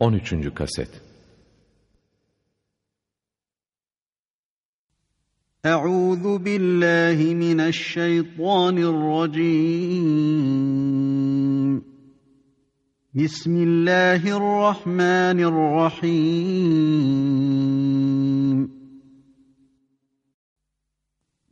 13. kaset Euzu billahi mineşşeytanirracim Bismillahirrahmanirrahim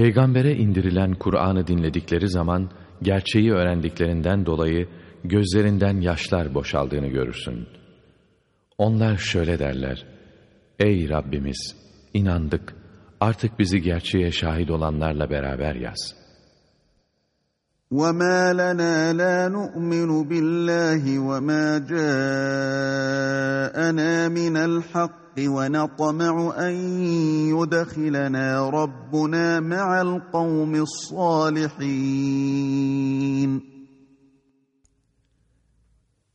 Peygambere indirilen Kur'an'ı dinledikleri zaman gerçeği öğrendiklerinden dolayı gözlerinden yaşlar boşaldığını görürsün. Onlar şöyle derler: Ey Rabbimiz, inandık. Artık bizi gerçeğe şahit olanlarla beraber yaz. وَمَا لَنَا لَا نُؤْمِنُ بِاللَّهِ وَمَا جَاءَنَا مِنَ الْحَقِّ ونطمع أن يدخلنا ربنا مع القوم الصالحين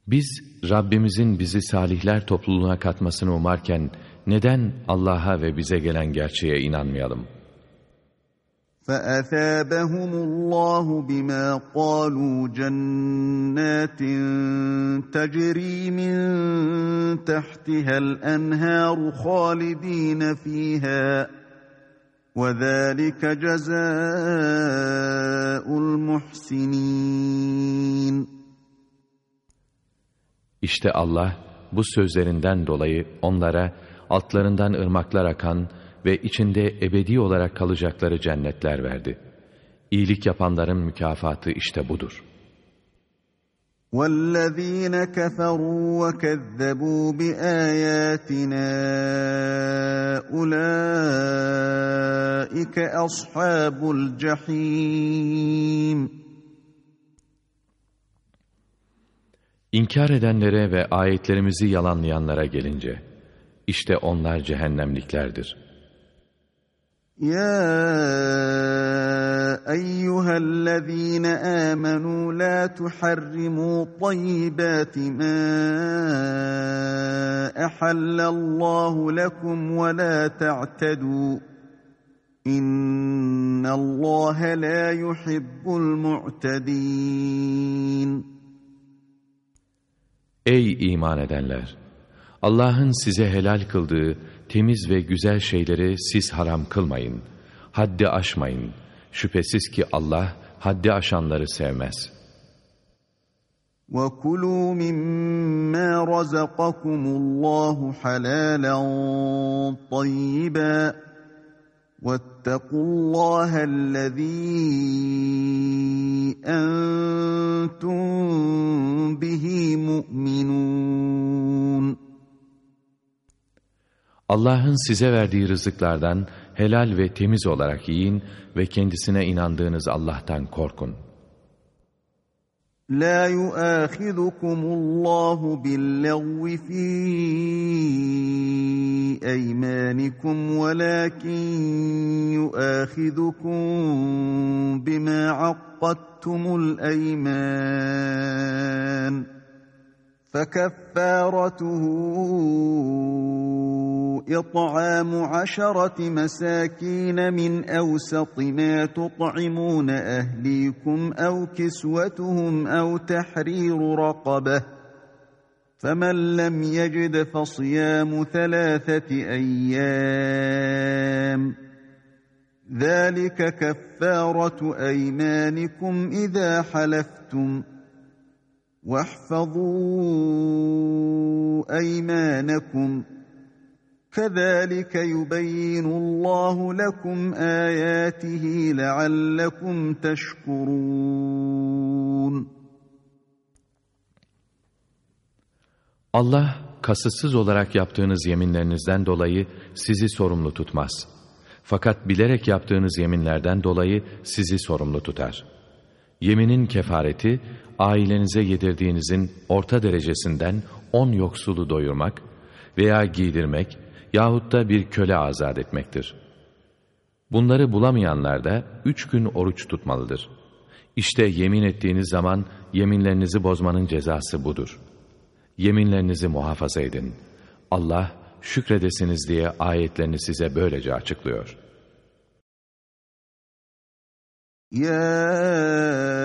Biz Rabbimizin bizi salihler topluluğuna katmasını umarken neden Allah'a ve bize gelen gerçeğe inanmayalım? فأثابهم الله بما قالوا جنات تجري من تحتها الأنهار خالدين فيها وذلك جزاء المحسنين. İşte Allah bu sözlerinden dolayı onlara altlarından ırmaklar akan ve içinde ebedi olarak kalacakları cennetler verdi. İyilik yapanların mükafatı işte budur. وَالَّذ۪ينَ كَفَرُوا وَكَذَّبُوا بِآيَاتِنَا أُولَٰئِكَ أَصْحَابُ الْجَح۪يمِ İnkar edenlere ve ayetlerimizi yalanlayanlara gelince, işte onlar cehennemliklerdir. يا ايها الذين امنوا لا تحرموا طيبات ما احل الله لكم ولا تعتدوا ان الله لا يحب المعتدين Ey iman edenler! Allah'ın size helal kıldığı temiz ve güzel şeyleri siz haram kılmayın. Haddi aşmayın. Şüphesiz ki Allah haddi aşanları sevmez. وَكُلُوا مِمَّا رَزَقَكُمُ اللّٰهُ حَلَالًا طَيِّبًا وَاتَّقُوا اللّٰهَ الَّذ۪ي أَنْتُمْ بِهِ مُؤْمِنُونَ Allah'ın size verdiği rızıklardan helal ve temiz olarak yiyin ve kendisine inandığınız Allah'tan korkun. La yu'ahidukumullahu billagvi fi eymanikum velakin yu'ahidukum bima akkattumul eyman. فكفارته إطعام عشرة مساكين من أوسط ما تطعمون أهليكم أو كسوتهم أو تحرير رقبة فمن لم يجد فصيام ثلاثة أيام ذلك كفارة أيمانكم إذا حلفتم واحفظوا أيمانكم ۖ كَذَٰلِكَ يُبَيِّنُ اللّٰهُ لَكُمْ آيَاتِهِ لَعَلَّكُمْ تَشْكُرُونَ Allah kasıtsız olarak yaptığınız yeminlerinizden dolayı sizi sorumlu tutmaz. Fakat bilerek yaptığınız yeminlerden dolayı sizi sorumlu tutar. Yeminin kefareti, ailenize yedirdiğinizin orta derecesinden on yoksulu doyurmak veya giydirmek yahut da bir köle azat etmektir. Bunları bulamayanlar da üç gün oruç tutmalıdır. İşte yemin ettiğiniz zaman yeminlerinizi bozmanın cezası budur. Yeminlerinizi muhafaza edin. Allah şükredesiniz diye ayetlerini size böylece açıklıyor. Ya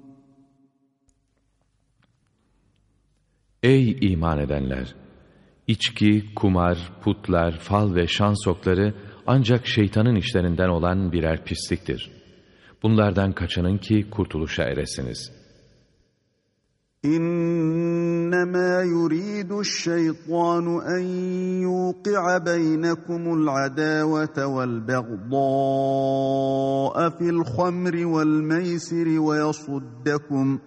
Ey iman edenler! İçki, kumar, putlar, fal ve şans okları ancak şeytanın işlerinden olan birer pisliktir. Bunlardan kaçının ki kurtuluşa eresiniz. İnnemâ yuridü'ş-şeytânu en yuqi'a beynekumul adâvete vel bagdâ'a fil hamri vel meysiri ve yasuddekum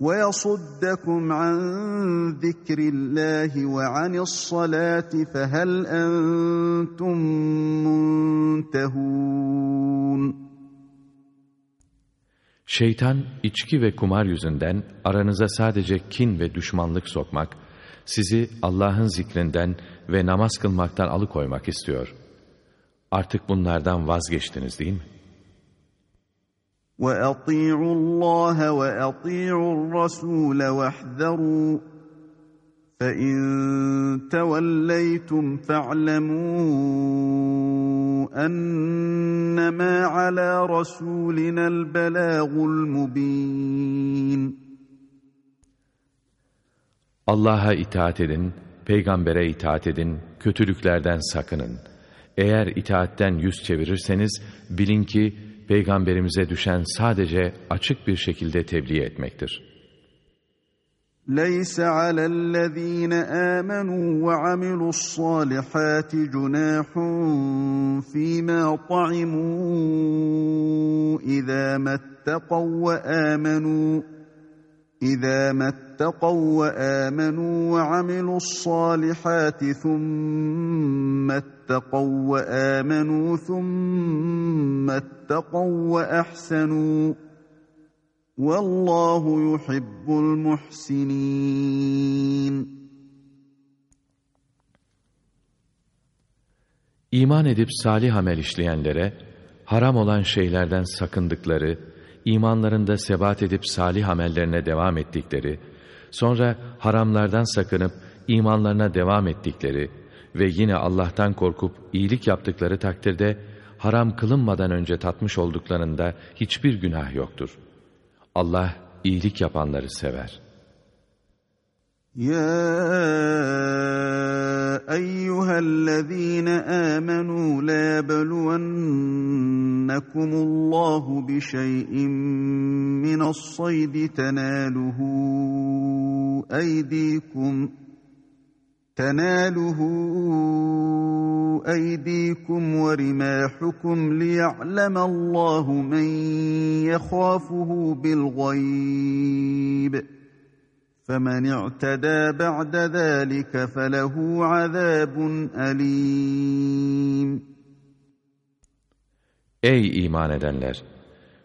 ويصدكم عن ذكر الله وعن الصلاة فهل أنتم منتهون Şeytan içki ve kumar yüzünden aranıza sadece kin ve düşmanlık sokmak, sizi Allah'ın zikrinden ve namaz kılmaktan alıkoymak istiyor. Artık bunlardan vazgeçtiniz değil mi? وَأَطِيعُوا اللّٰهَ وَأَطِيعُوا الرَّسُولَ وَاحْذَرُوا فَاِنْ تَوَلَّيْتُمْ فَاعْلَمُوا اَنَّمَا عَلَى رَسُولِنَا الْبَلَاغُ الْمُب۪ينَ Allah'a itaat edin, peygambere itaat edin, kötülüklerden sakının. Eğer itaatten yüz çevirirseniz, bilin ki peygamberimize düşen sadece açık bir şekilde tebliğ etmektir.'' ليس على الذين آمنوا وعملوا الصالحات جناح فيما طعموا إذا ما اتقوا وآمنوا إذا ما اتقوا وآمنوا وعملوا الصالحات ثم اتقوا وآمنوا ثم اتقوا وأحسنوا والله يحب المحسنين. إيمان edip salih amel işleyenlere haram olan şeylerden sakındıkları imanlarında sebat edip salih amellerine devam ettikleri, sonra haramlardan sakınıp imanlarına devam ettikleri ve yine Allah'tan korkup iyilik yaptıkları takdirde, haram kılınmadan önce tatmış olduklarında hiçbir günah yoktur.'' Allah iyilik yapanları sever. Ya أيها الذين آمنوا لا يبلونكم الله بشيء من الصيد تناله أيديكم تناله أيديكم ورماحكم ليعلم الله من يخافه بالغيب فمن اعتدى بعد ذلك فله عذاب أليم Ey iman edenler!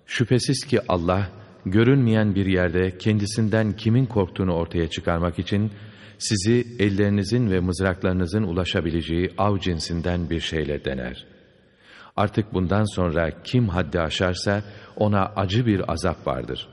Şüphesiz ki Allah, görünmeyen bir yerde kendisinden kimin korktuğunu ortaya çıkarmak için, sizi ellerinizin ve mızraklarınızın ulaşabileceği av cinsinden bir şeyle dener. Artık bundan sonra kim haddi aşarsa ona acı bir azap vardır.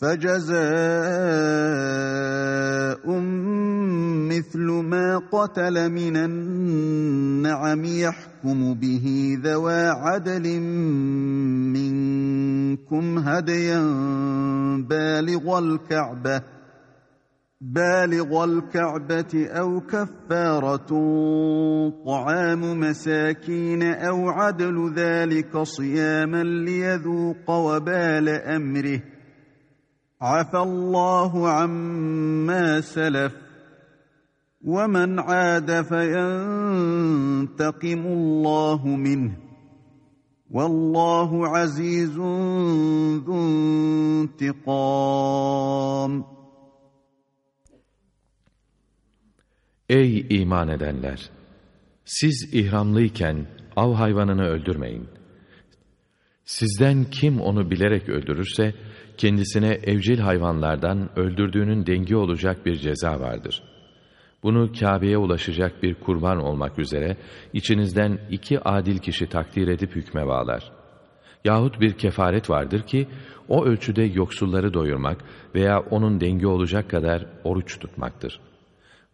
فجزاء مثل ما قتل من النعم يحكم به ذوى عدل منكم هديا بالغ الكعبة بالغ الكعبة أو كفارة طعام مساكين أو عدل ذلك صياما ليذوق وبال أمره. عفى الله عما سلف ومن عاد فينتقم الله منه والله عزيز ذو انتقام Ey iman edenler! Siz ihramlıyken av hayvanını öldürmeyin. Sizden kim onu bilerek öldürürse, kendisine evcil hayvanlardan öldürdüğünün dengi olacak bir ceza vardır. Bunu Kabe'ye ulaşacak bir kurban olmak üzere içinizden iki adil kişi takdir edip hükme bağlar. Yahut bir kefaret vardır ki o ölçüde yoksulları doyurmak veya onun dengi olacak kadar oruç tutmaktır.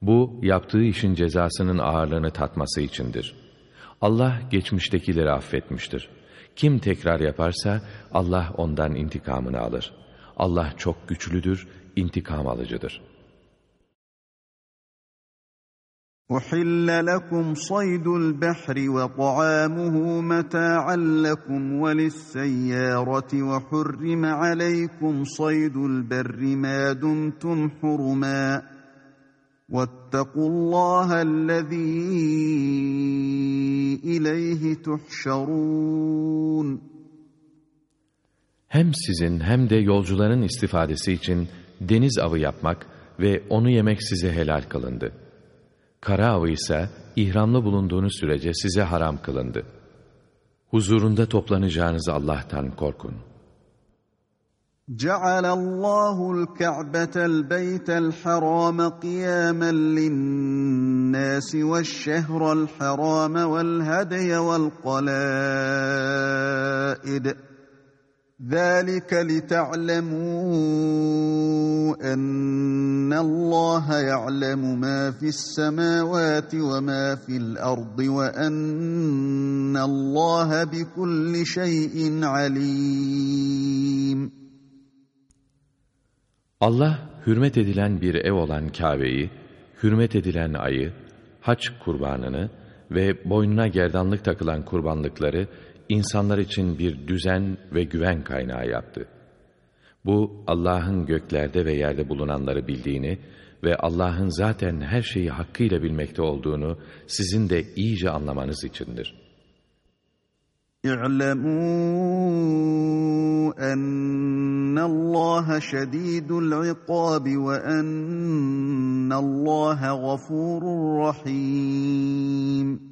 Bu yaptığı işin cezasının ağırlığını tatması içindir. Allah geçmiştekileri affetmiştir. Kim tekrar yaparsa Allah ondan intikamını alır. Allah çok güçlüdür, intikam alıcıdır. أحل لكم صيد البحر وطعامه متاعا لكم وللسيارة وحرم عليكم صيد البر ما دمتم حرما واتقوا الله الذي إليه تحشرون Hem sizin hem de yolcuların istifadesi için deniz avı yapmak ve onu yemek size helal kılındı. Kara avı ise ihramlı bulunduğunuz sürece size haram kılındı. Huzurunda toplanacağınız Allah'tan korkun. جعل الله الكعبة البيت الحرام قياما للناس والشهر الحرام والهدي والقلائد. ذلك لتعلموا أن الله يعلم ما في السماوات وما في الأرض وأن الله بكل شيء عليم. Allah hürmet edilen bir ev olan Kabe'yi, hürmet edilen ayı, haç kurbanını ve boynuna gerdanlık takılan kurbanlıkları insanlar için bir düzen ve güven kaynağı yaptı. Bu Allah'ın göklerde ve yerde bulunanları bildiğini ve Allah'ın zaten her şeyi hakkıyla bilmekte olduğunu sizin de iyice anlamanız içindir. اعلموا أن الله شديد العقاب وأن الله غفور رحيم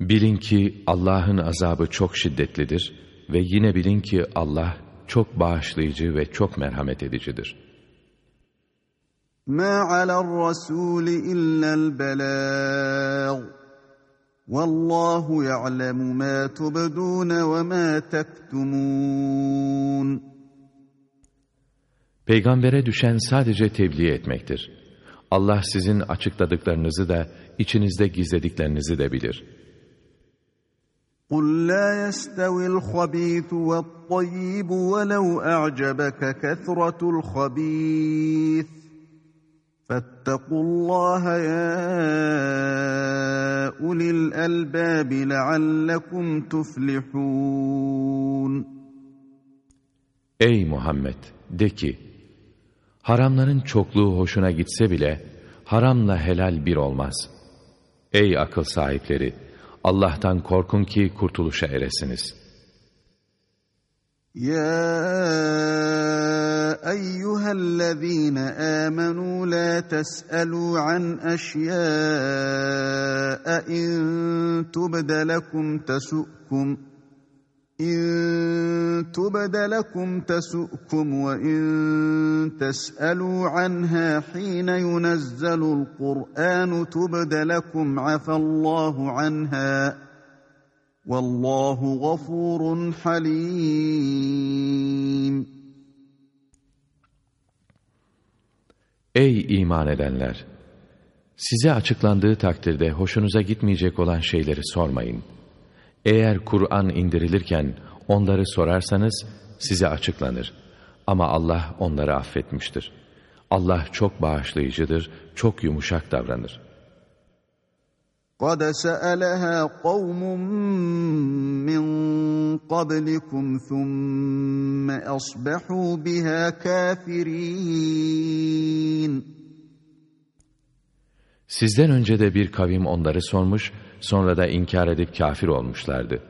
Bilin ki Allah'ın azabı çok şiddetlidir ve yine bilin ki Allah çok bağışlayıcı ve çok merhamet edicidir. ما على الرسول إلا البلاغ والله يعلم ما تبدون وما تكتمون Peygambere düşen sadece tebliğ etmektir. Allah sizin açıkladıklarınızı da içinizde gizlediklerinizi de bilir. قل لا يستوي الخبيث والطيب ولو أعجبك كثرة الخبيث فاتقوا الله يا أولي الألباب لعلكم تفلحون Ey Muhammed! De ki, haramların çokluğu hoşuna gitse bile, haramla helal bir olmaz. Ey akıl sahipleri! Allah'tan korkun ki kurtuluşa eresiniz. يا أيها الذين آمنوا لا تسألوا عن أشياء إن تبد لكم تسؤكم إن تبد لكم تسؤكم وإن تسألوا عنها حين ينزل القرآن تبد لكم عفى الله عنها Vallahu gafurun halim. Ey iman edenler! Size açıklandığı takdirde hoşunuza gitmeyecek olan şeyleri sormayın. Eğer Kur'an indirilirken onları sorarsanız size açıklanır. Ama Allah onları affetmiştir. Allah çok bağışlayıcıdır, çok yumuşak davranır.'' قَدْ سَأَلَهَا قَوْمٌ مِّن قَبْلِكُمْ ثُمَّ أَصْبَحُوا بِهَا كَافِرِينَ Sizden önce de bir kavim onları sormuş, sonra da inkar edip kafir olmuşlardı.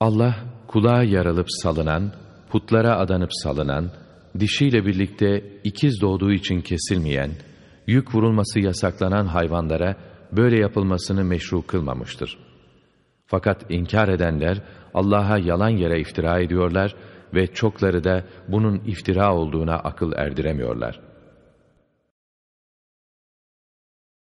Allah kulağa yarılıp salınan, putlara adanıp salınan, dişiyle birlikte ikiz doğduğu için kesilmeyen, yük vurulması yasaklanan hayvanlara böyle yapılmasını meşru kılmamıştır. Fakat inkar edenler Allah'a yalan yere iftira ediyorlar ve çokları da bunun iftira olduğuna akıl erdiremiyorlar.''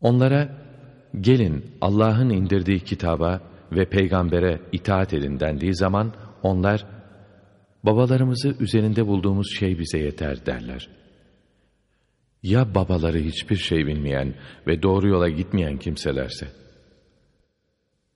Onlara gelin Allah'ın indirdiği kitaba ve peygambere itaat edin dendiği zaman onlar babalarımızı üzerinde bulduğumuz şey bize yeter derler. Ya babaları hiçbir şey bilmeyen ve doğru yola gitmeyen kimselerse?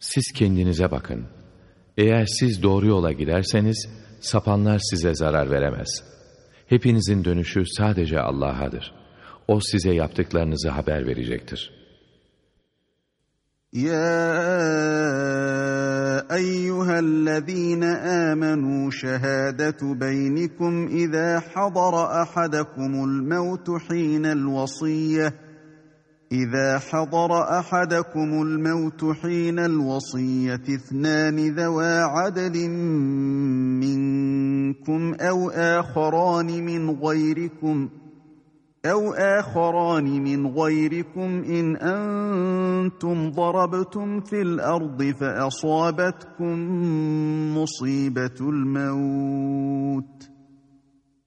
Siz kendinize bakın. Eğer siz doğru yola giderseniz, sapanlar size zarar veremez. Hepinizin dönüşü sadece Allah'adır. O size yaptıklarınızı haber verecektir. Ya eyyühellezîne âmenû şehâdetu beynikum izâ hadara ahadakumul mevtu hînel vasiyyeh إذا حضر أحدكم الموت حين الوصية اثنان ذوى عدل منكم أو آخران من غيركم أو آخران من غيركم إن أنتم ضربتم في الأرض فأصابتكم مصيبة الموت ۖ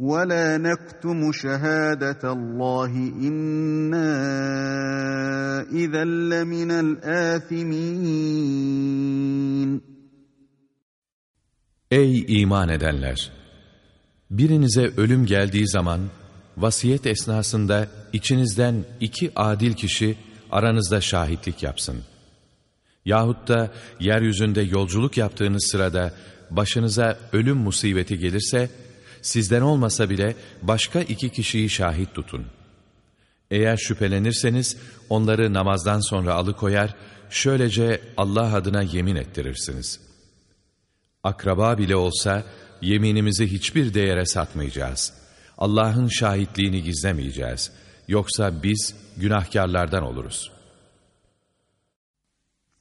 ولا نكتم شهادة الله إنا إذا لمن الآثمين Ey iman edenler! Birinize ölüm geldiği zaman, vasiyet esnasında içinizden iki adil kişi aranızda şahitlik yapsın. Yahut da yeryüzünde yolculuk yaptığınız sırada başınıza ölüm musibeti gelirse, sizden olmasa bile başka iki kişiyi şahit tutun. Eğer şüphelenirseniz onları namazdan sonra alıkoyar, şöylece Allah adına yemin ettirirsiniz. Akraba bile olsa yeminimizi hiçbir değere satmayacağız. Allah'ın şahitliğini gizlemeyeceğiz. Yoksa biz günahkarlardan oluruz.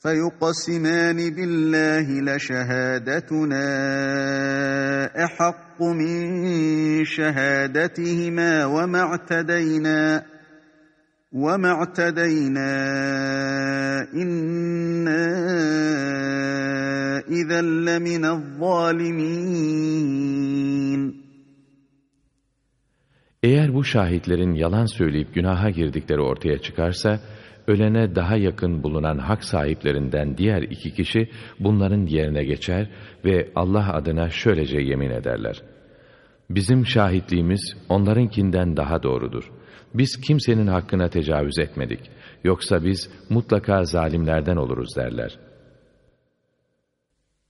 فيقسمان بالله لشهادتنا أحق من شهادتهما وما اعتدينا وما اعتدينا إنا إذا لمن الظالمين Eğer bu şahitlerin yalan söyleyip günaha girdikleri ortaya çıkarsa, ölene daha yakın bulunan hak sahiplerinden diğer iki kişi bunların yerine geçer ve Allah adına şöylece yemin ederler. Bizim şahitliğimiz onlarınkinden daha doğrudur. Biz kimsenin hakkına tecavüz etmedik. Yoksa biz mutlaka zalimlerden oluruz derler.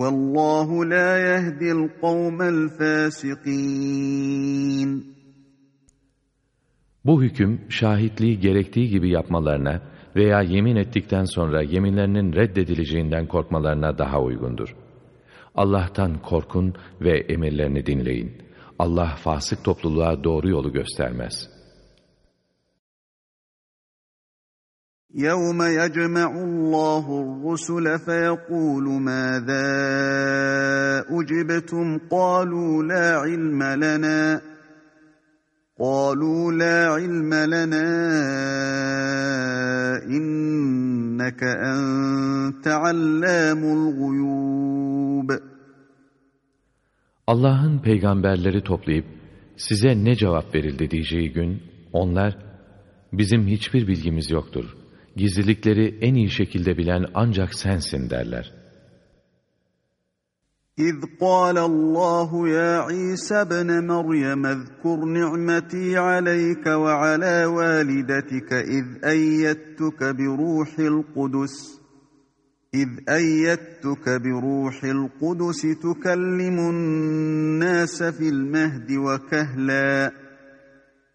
Vallahu la yehdil kavmel fasikin. Bu hüküm şahitliği gerektiği gibi yapmalarına veya yemin ettikten sonra yeminlerinin reddedileceğinden korkmalarına daha uygundur. Allah'tan korkun ve emirlerini dinleyin. Allah fasık topluluğa doğru yolu göstermez.'' يَوْمَ يَجْمَعُ اللّٰهُ الرُّسُلَ فَيَقُولُ مَاذَا أُجِبْتُمْ قَالُوا لَا عِلْمَ لَنَا قَالُوا لَا عِلْمَ لَنَا إِنَّكَ أَنْتَ عَلَّامُ الْغُيُوبِ Allah'ın peygamberleri toplayıp size ne cevap verildi diyeceği gün onlar bizim hiçbir bilgimiz yoktur gizlilikleri en iyi şekilde bilen ancak sensin derler. إذ قال الله يا عيسى ابن مريم اذكر نعمتي عليك وعلى والدتك إذ أيدتك بروح القدس إذ أيدتك بروح القدس تكلم الناس في المهد وكهلاً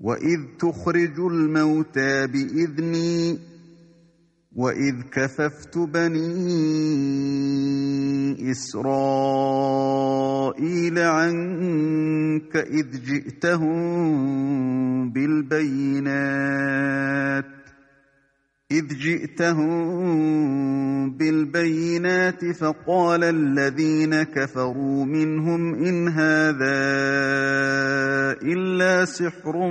وَإِذْ تُخْرِجُ الْمَوْتَى بِإِذْنِي وَإِذْ كَفَفْتُ بَنِي إِسْرَائِيلَ عَنْكَ إِذْ جِئْتَهُمْ بِالْبَيِّنَاتِ إذ جئتهم بالبينات فقال الذين كفروا منهم إن هذا إلا سحر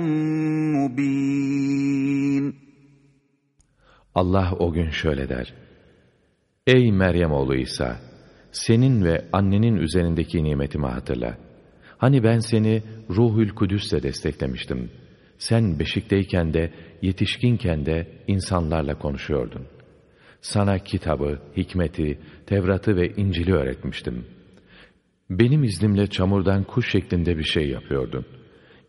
مبين Allah o gün şöyle der. Ey Meryem oğlu İsa! Senin ve annenin üzerindeki nimetimi hatırla. Hani ben seni Ruhül Kudüs'le desteklemiştim. Sen beşikteyken de yetişkinken de insanlarla konuşuyordun. Sana kitabı, hikmeti, Tevrat'ı ve İncil'i öğretmiştim. Benim iznimle çamurdan kuş şeklinde bir şey yapıyordun.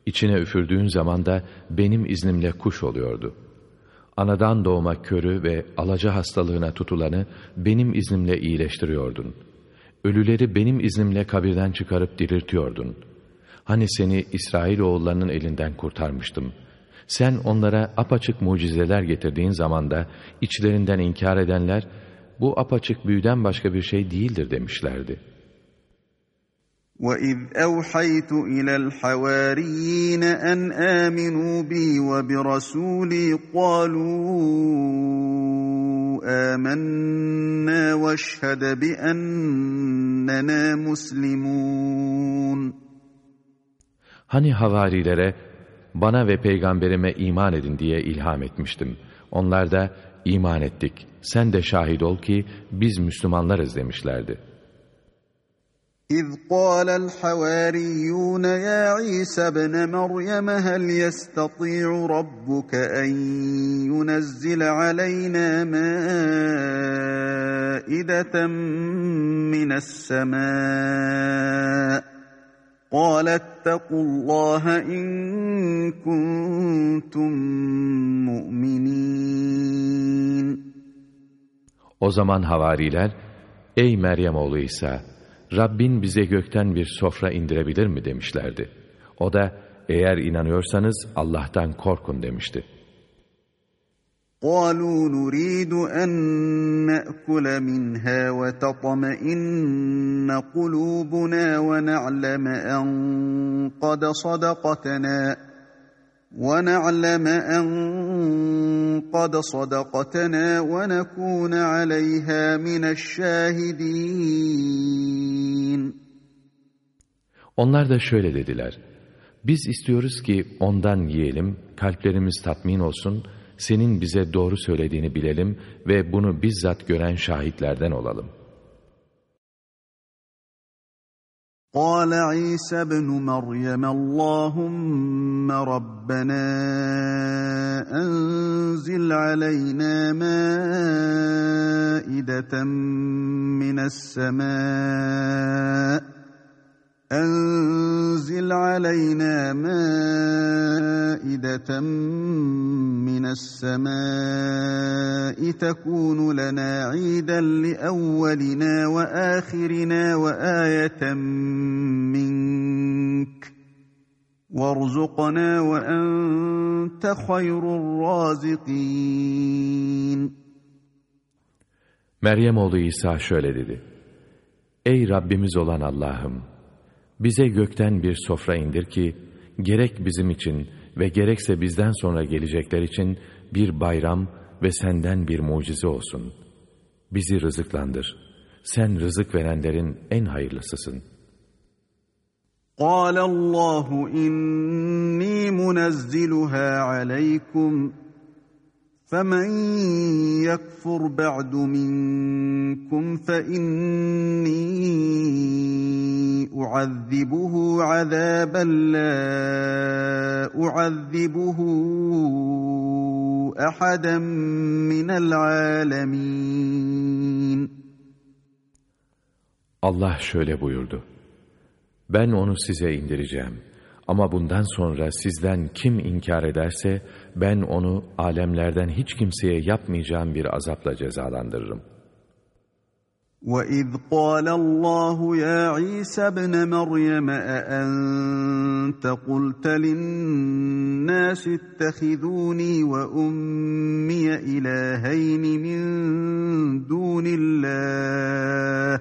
İçine üfürdüğün zaman da benim iznimle kuş oluyordu. Anadan doğma körü ve alaca hastalığına tutulanı benim iznimle iyileştiriyordun. Ölüleri benim iznimle kabirden çıkarıp diriltiyordun. Hani seni İsrail oğullarının elinden kurtarmıştım.'' Sen onlara apaçık mucizeler getirdiğin zaman da içlerinden inkar edenler bu apaçık büyüden başka bir şey değildir demişlerdi. وَإِذْ أَوْحَيْتُ إِلَى الْحَوَارِيِّينَ أَنْ آمِنُوا بِي وَبِرَسُولِي قَالُوا آمَنَّا وَاشْهَدْ بِأَنَّنَا مُسْلِمُونَ Hani havarilere bana ve peygamberime iman edin diye ilham etmiştim. Onlar da iman ettik. Sen de şahit ol ki biz Müslümanlarız demişlerdi. إذ قال الحواريون يا عيسى ابن مريم هل يستطيع ربك أن ينزل علينا مائدة من السماء قال اتقوا الله إن كنتم مؤمنين O zaman havariler, Ey Meryem oğlu İsa! Rabbin bize gökten bir sofra indirebilir mi demişlerdi. O da eğer inanıyorsanız Allah'tan korkun demişti. قالوا نريد أن نأكل منها وتطمئن قلوبنا ونعلم أن قد صدقتنا وَنَعْلَمَ أَنْ قَدْ صَدَقَتَنَا وَنَكُونَ عَلَيْهَا مِنَ الشَّاهِدِينَ Onlar da şöyle dediler. Biz istiyoruz ki ondan yiyelim, kalplerimiz tatmin olsun, senin bize doğru söylediğini bilelim ve bunu bizzat gören şahitlerden olalım.'' قال عيسى ابن مريم اللهم ربنا انزل علينا مائده من السماء أنزل علينا مائدة من السماء تكون لنا عيدا لأولنا وآخرنا وآية منك وارزقنا وأنت خير الرازقين Meryem oğlu İsa şöyle dedi. Ey Rabbimiz olan Allah'ım! Bize gökten bir sofra indir ki, gerek bizim için ve gerekse bizden sonra gelecekler için bir bayram ve senden bir mucize olsun. Bizi rızıklandır. Sen rızık verenlerin en hayırlısısın. قال الله إني منزلها عليكم فمن يكفر بعد منكم فإني أعذبه عذابا لا أعذبه أحدا من العالمين Allah şöyle buyurdu. Ben onu size indireceğim. Ama bundan sonra sizden kim inkar ederse ben onu alemlerden hiç kimseye yapmayacağım bir azapla cezalandırırım. وَإِذْ قَالَ اللَّهُ يَا عِيسَى ابْنَ مَرْيَمَ أَأَنْتَ قُلْتَ لِلنَّاسِ اتَّخِذُونِي وَأُمِّيَ إِلَٰهَيْنِ مِنْ دُونِ اللَّهِ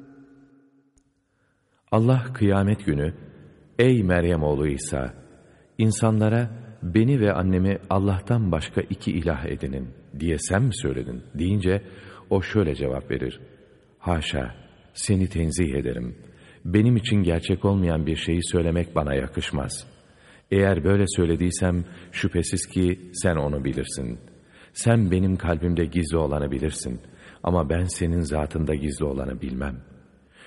Allah kıyamet günü, Ey Meryem oğlu İsa! insanlara beni ve annemi Allah'tan başka iki ilah edinin diye sen mi söyledin? deyince o şöyle cevap verir. Haşa, seni tenzih ederim. Benim için gerçek olmayan bir şeyi söylemek bana yakışmaz. Eğer böyle söylediysem şüphesiz ki sen onu bilirsin. Sen benim kalbimde gizli olanı bilirsin. Ama ben senin zatında gizli olanı bilmem.''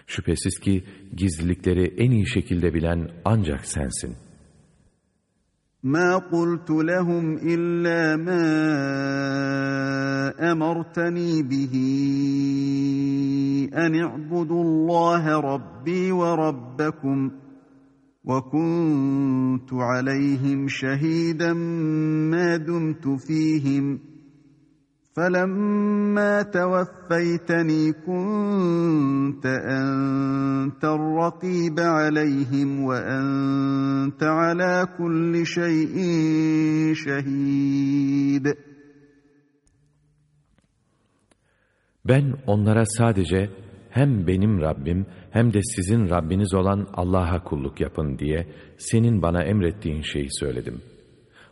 Şüphesiz ki gizlilikleri en iyi şekilde bilen ancak sensin. مَا قُلْتُ لَهُمْ إِلَّا مَا أَمَرْتَنِي بِهِ أَنِ اعْبُدُوا اللّٰهَ رَبِّي وَرَبَّكُمْ وَكُنْتُ عَلَيْهِمْ شَهِيدًا مَا دُمْتُ فِيهِمْ فَلَمَّا تَوَفَّيْتَنِي كُنْتَ أَنْتَ الرَّقِيبَ عَلَيْهِمْ وَأَنْتَ عَلَى كُلِّ شَيْءٍ شَهِيدٌ Ben onlara sadece hem benim Rabbim hem de sizin Rabbiniz olan Allah'a kulluk yapın diye senin bana emrettiğin şeyi söyledim.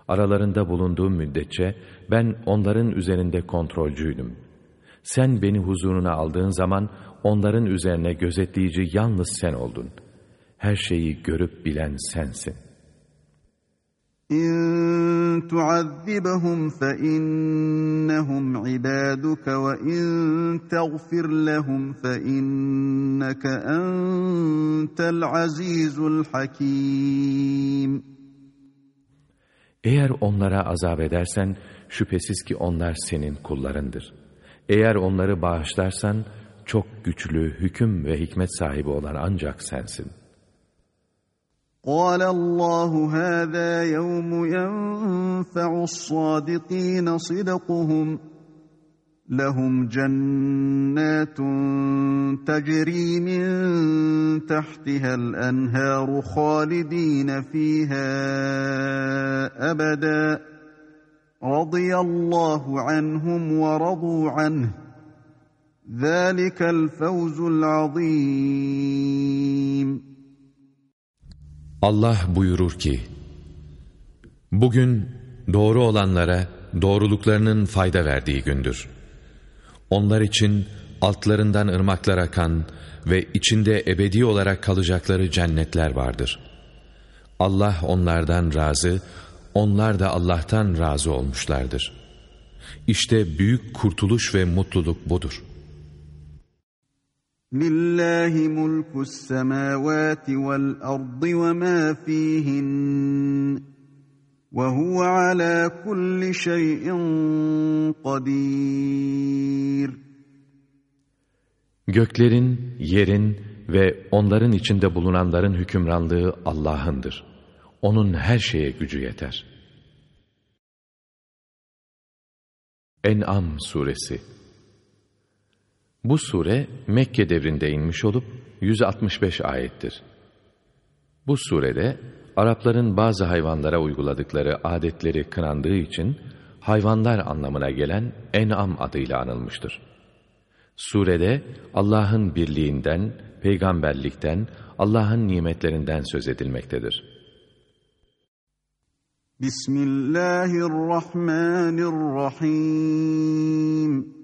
Aralarında bulunduğum müddetçe ben onların üzerinde kontrolcüydüm. Sen beni huzuruna aldığın zaman onların üzerine gözetleyici yalnız sen oldun. Her şeyi görüp bilen sensin.'' İn tu'azzibhum fe innehum ibaduke ve in tagfir lehum fe inneke entel azizul hakim. Eğer onlara azap edersen şüphesiz ki onlar senin kullarındır. Eğer onları bağışlarsan çok güçlü, hüküm ve hikmet sahibi olan ancak sensin.'' قال الله هذا يوم ينفع الصادقين صدقهم لهم جنات تجري من تحتها الانهار خالدين فيها ابدا رضي الله عنهم ورضوا عنه ذلك الفوز العظيم Allah buyurur ki, Bugün doğru olanlara doğruluklarının fayda verdiği gündür. Onlar için altlarından ırmaklar akan ve içinde ebedi olarak kalacakları cennetler vardır. Allah onlardan razı, onlar da Allah'tan razı olmuşlardır. İşte büyük kurtuluş ve mutluluk budur. Lillahi mulkus semavati vel ardı ve ma fihin وهو على كل شيء قدير Göklerin, yerin ve onların içinde bulunanların hükümranlığı Allah'ındır. Onun her şeye gücü yeter. En'am Suresi bu sure Mekke devrinde inmiş olup 165 ayettir. Bu surede Arapların bazı hayvanlara uyguladıkları adetleri kınandığı için hayvanlar anlamına gelen En'am adıyla anılmıştır. Surede Allah'ın birliğinden, peygamberlikten, Allah'ın nimetlerinden söz edilmektedir. Bismillahirrahmanirrahim.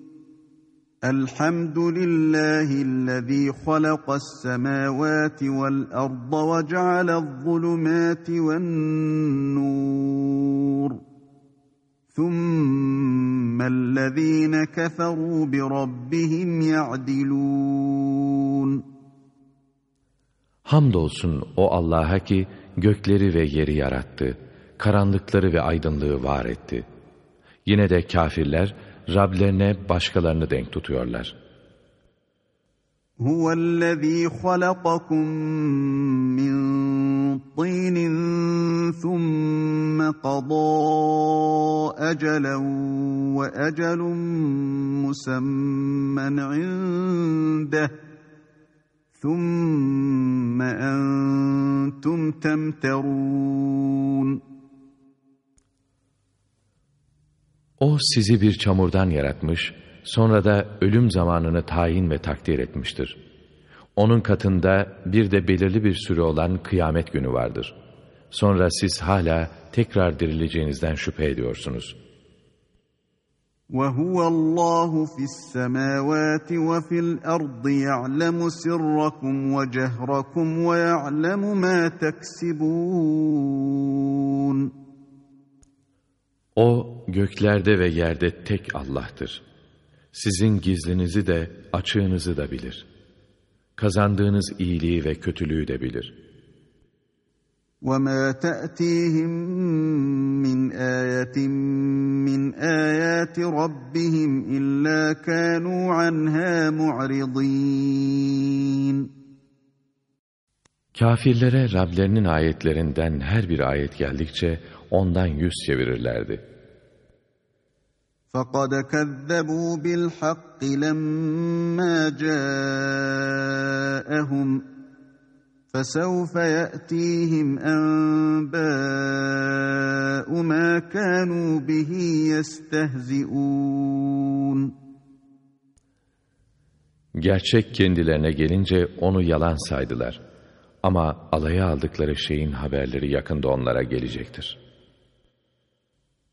الحمد لله الذي خلق السماوات والارض وجعل الظلمات والنور ثم الذين كفروا بربهم يعدلون Hamdolsun o Allah'a ki gökleri ve yeri yarattı, karanlıkları ve aydınlığı var etti. Yine de kafirler, Rablerine başkalarını denk tutuyorlar. هو الذي خلقكم من طين ثم قضى أجلا وأجل مسمى عنده ثم أنتم تمترون O sizi bir çamurdan yaratmış, sonra da ölüm zamanını tayin ve takdir etmiştir. Onun katında bir de belirli bir süre olan kıyamet günü vardır. Sonra siz hala tekrar dirileceğinizden şüphe ediyorsunuz. وَهُوَ اللّٰهُ فِي السَّمَاوَاتِ وَفِي الْأَرْضِ يَعْلَمُ سِرَّكُمْ وَجَهْرَكُمْ وَيَعْلَمُ مَا تَكْسِبُونَ o göklerde ve yerde tek Allah'tır. Sizin gizlinizi de açığınızı da bilir. Kazandığınız iyiliği ve kötülüğü de bilir. وَمَا تَأْتِيهِمْ مِنْ آيَةٍ مِنْ آيَاتِ رَبِّهِمْ إِلَّا كَانُوا عَنْهَا مُعْرِضِينَ Kafirlere Rablerinin ayetlerinden her bir ayet geldikçe ondan yüz çevirirlerdi. فَقَدْ كَذَّبُوا بِالْحَقِّ لَمَّا جَاءَهُمْ فَسَوْفَ يَأْتِيهِمْ أَنْبَاءُ مَا كَانُوا بِهِ يَسْتَهْزِئُونَ Gerçek kendilerine gelince onu yalan saydılar. Ama alaya aldıkları şeyin haberleri yakında onlara gelecektir.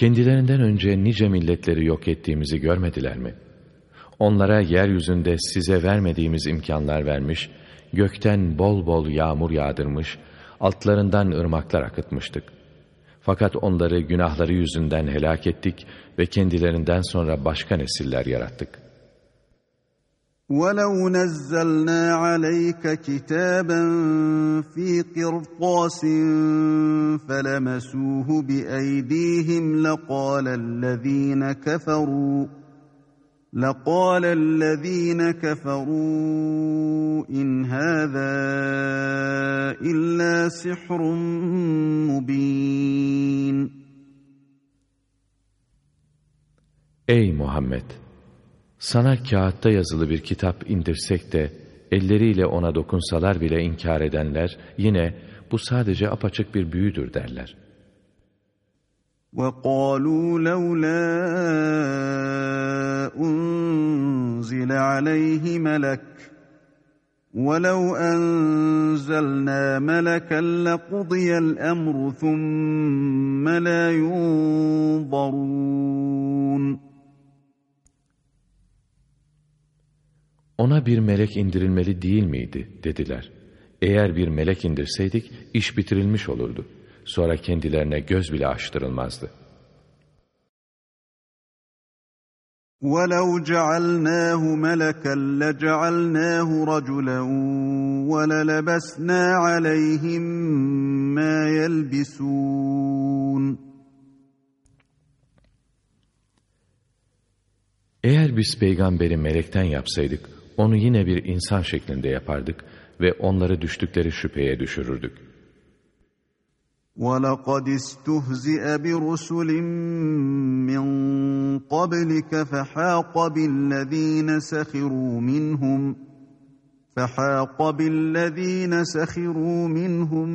Kendilerinden önce nice milletleri yok ettiğimizi görmediler mi? Onlara yeryüzünde size vermediğimiz imkanlar vermiş, gökten bol bol yağmur yağdırmış, altlarından ırmaklar akıtmıştık. Fakat onları günahları yüzünden helak ettik ve kendilerinden sonra başka nesiller yarattık.'' وَلَوْ نَزَّلْنَا عَلَيْكَ كِتَابًا فِي قِرْطَاسٍ فَلَمَسُوهُ بِأَيْدِيهِمْ لَقَالَ الَّذِينَ كَفَرُوا لَقَالَ الَّذِينَ كَفَرُوا إِنْ هَذَا إِلَّا سِحْرٌ مُبِينٌ Ey Muhammed! Sana kağıtta yazılı bir kitap indirsek de, elleriyle ona dokunsalar bile inkar edenler, yine bu sadece apaçık bir büyüdür derler. وَقَالُوا لَوْلَا أُنْزِلَ عَلَيْهِ مَلَكٌ وَلَوْ أَنْزَلْنَا مَلَكًا لَقُضِيَ الْأَمْرُ ثُمَّ لَا يُنْظَرُونَ Ona bir melek indirilmeli değil miydi dediler. Eğer bir melek indirseydik iş bitirilmiş olurdu. Sonra kendilerine göz bile açtırılmazdı. وَلَوْ جَعَلْنَاهُ مَلَكًا لَجَعَلْنَاهُ رَجُلًا وَلَلَبَسْنَا عَلَيْهِمْ مَا يَلْبِسُونَ Eğer biz peygamberi melekten yapsaydık, onu yine bir insan şeklinde yapardık ve onları düştükleri şüpheye düşürürdük. وَلَقَدْ اسْتُهْزِئَ بِرُسُلٍ مِّن قَبْلِكَ فَحَاقَ بِالَّذ۪ينَ سَخِرُوا مِنْهُمْ فَحَاقَ بِالَّذ۪ينَ سَخِرُوا مِنْهُمْ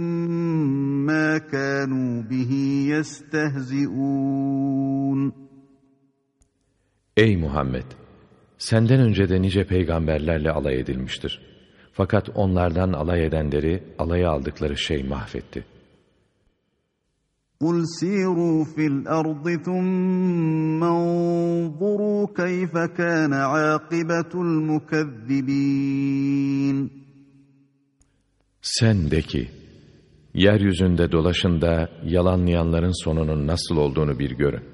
مَا كَانُوا بِهِ يَسْتَهْزِئُونَ Ey Muhammed! Senden önce de nice peygamberlerle alay edilmiştir. Fakat onlardan alay edenleri alaya aldıkları şey mahvetti. قُلْ سِيرُوا فِي الْأَرْضِ ثُمَّ انظُرُوا كَيْفَ كَانَ عَاقِبَةُ الْمُكَذِّبِينَ Sen de ki, yeryüzünde dolaşın da yalanlayanların sonunun nasıl olduğunu bir görün.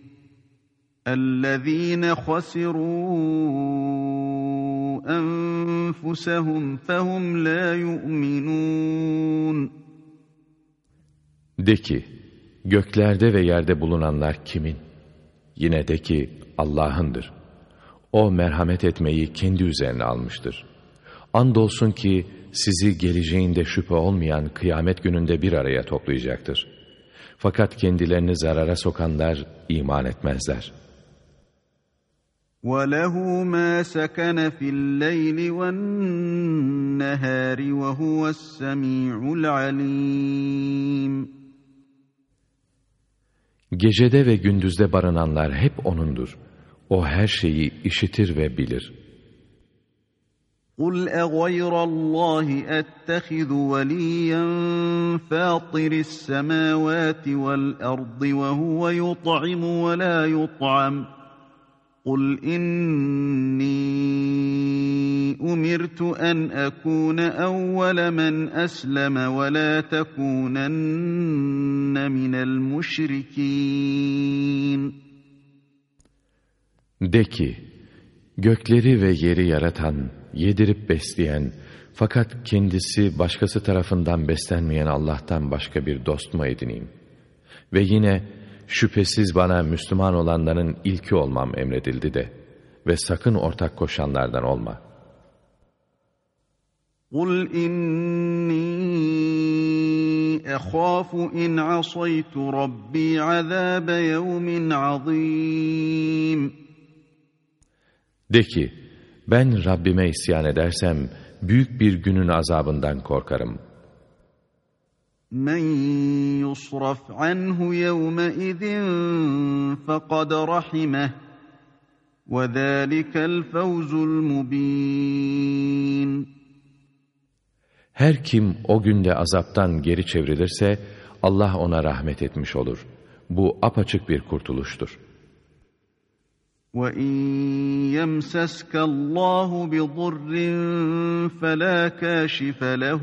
الَّذ۪ينَ خَسِرُوا أَنفُسَهُمْ فَهُمْ لَا يُؤْمِنُونَ De ki, göklerde ve yerde bulunanlar kimin? Yine de ki, Allah'ındır. O merhamet etmeyi kendi üzerine almıştır. Andolsun ki sizi geleceğinde şüphe olmayan kıyamet gününde bir araya toplayacaktır. Fakat kendilerini zarara sokanlar iman etmezler. وَلَهُ مَا سَكَنَ فِي اللَّيْلِ وَالنَّهَارِ وَهُوَ السَّمِيعُ الْعَلِيمُ Gecede ve gündüzde barınanlar hep O'nundur. O her şeyi işitir ve bilir. قُلْ أَغَيْرَ اللّٰهِ أَتَّخِذُ وَلِيًّا فَاطِرِ السَّمَاوَاتِ وَالْأَرْضِ وَهُوَ يُطْعِمُ وَلَا يُطْعَمُ قُلْ إِنِّي أُمِرْتُ أَنْ أَكُونَ أَوَّلَ مَنْ أَسْلَمَ وَلَا تَكُونَنَّ مِنَ الْمُشْرِكِينَ De ki, gökleri ve yeri yaratan, yedirip besleyen, fakat kendisi başkası tarafından beslenmeyen Allah'tan başka bir dost mu edineyim? Ve yine, şüphesiz bana Müslüman olanların ilki olmam emredildi de ve sakın ortak koşanlardan olma. قُلْ إِنِّي أَخَافُ إِنْ عَصَيْتُ رَبِّي عَذَابَ يَوْمٍ عَظِيمٍ De ki, ben Rabbime isyan edersem, büyük bir günün azabından korkarım. مَنْ يُصْرَفْ عَنْهُ يَوْمَئِذٍ فَقَدْ رَحِمَهُ وَذَٰلِكَ الْفَوْزُ الْمُبِينَ Her kim o günde azaptan geri çevrilirse, Allah ona rahmet etmiş olur. Bu apaçık bir kurtuluştur. وَاِنْ يَمْسَسْكَ اللّٰهُ بِضُرٍّ فَلَا كَاشِفَ لَهُ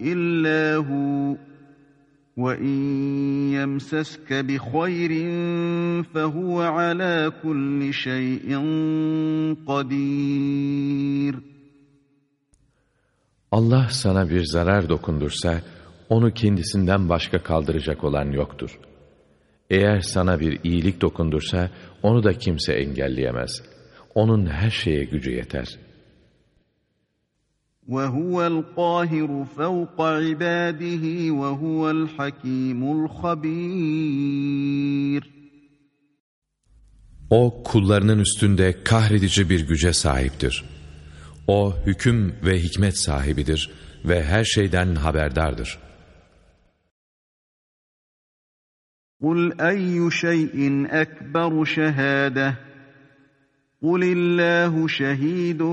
إِلَّا هُوَ وَاِنْ يَمْسَسْكَ بِخَيْرٍ فَهُوَ عَلَى كُلِّ شَيْءٍ قَدِيرٌ Allah sana bir zarar dokundursa, onu kendisinden başka kaldıracak olan yoktur. Eğer sana bir iyilik dokundursa, onu da kimse engelleyemez. Onun her şeye gücü yeter. وَهُوَ الْقَاهِرُ فَوْقَ عِبَادِهِ وَهُوَ الْحَكِيمُ الْخَبِيرُ O kullarının üstünde kahredici bir güce sahiptir. O hüküm ve hikmet sahibidir ve her şeyden haberdardır. قُلْ أَيُّ شَيْءٍ أَكْبَرُ شَهَادَةً قُلِ اللّٰهُ شَهِيدٌ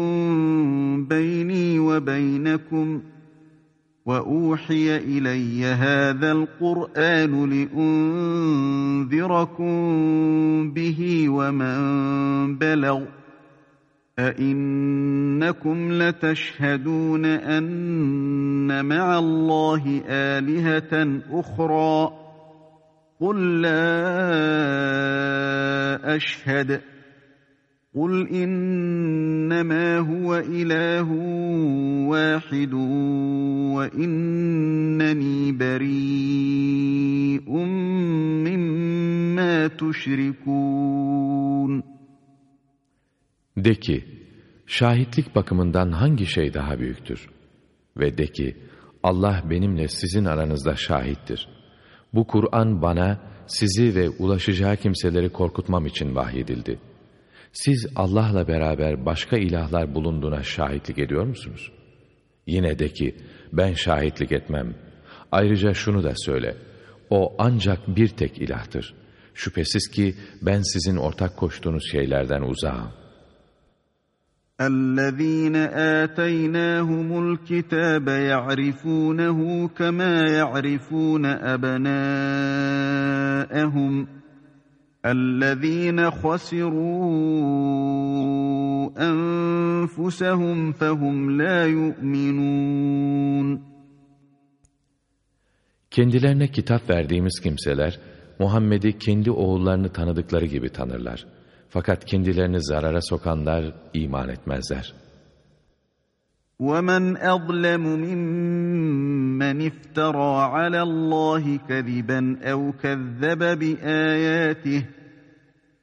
بَيْنِي وَبَيْنَكُمْ وَأُوحِيَ إِلَيَّ هَذَا الْقُرْآنُ لِأُنذِرَكُم بِهِ وَمَن بَلَغَ أَئِنَّكُمْ لَتَشْهَدُونَ أَنَّ مَعَ اللّٰهِ آلِهَةً أُخْرَى قُلْ لَا أَشْهَدُ قُلْ إِنَّمَا هُوَ إِلَٰهٌ وَاحِدٌ وَإِنَّنِي بَرِيءٌ مِّمَّا تُشْرِكُونَ De ki, şahitlik bakımından hangi şey daha büyüktür? Ve de ki, Allah benimle sizin aranızda şahittir. Bu Kur'an bana, sizi ve ulaşacağı kimseleri korkutmam için vahyedildi. Siz Allah'la beraber başka ilahlar bulunduğuna şahitlik ediyor musunuz? Yine de ki, ben şahitlik etmem. Ayrıca şunu da söyle, o ancak bir tek ilahtır. Şüphesiz ki ben sizin ortak koştuğunuz şeylerden uzağım. الذين آتيناهم الكتاب يعرفونه كما يعرفون أبناءهم الذين خسروا أنفسهم فهم لا يؤمنون Kendilerine kitap verdiğimiz kimseler, Muhammed'i kendi oğullarını tanıdıkları gibi tanırlar. Fakat kendilerini zarara sokanlar iman etmezler. وَمَنْ أَظْلَمُ مِمَّنِ افْتَرَى عَلَى اللّٰهِ كَذِبًا اَوْ كَذَّبَ بِآيَاتِهِ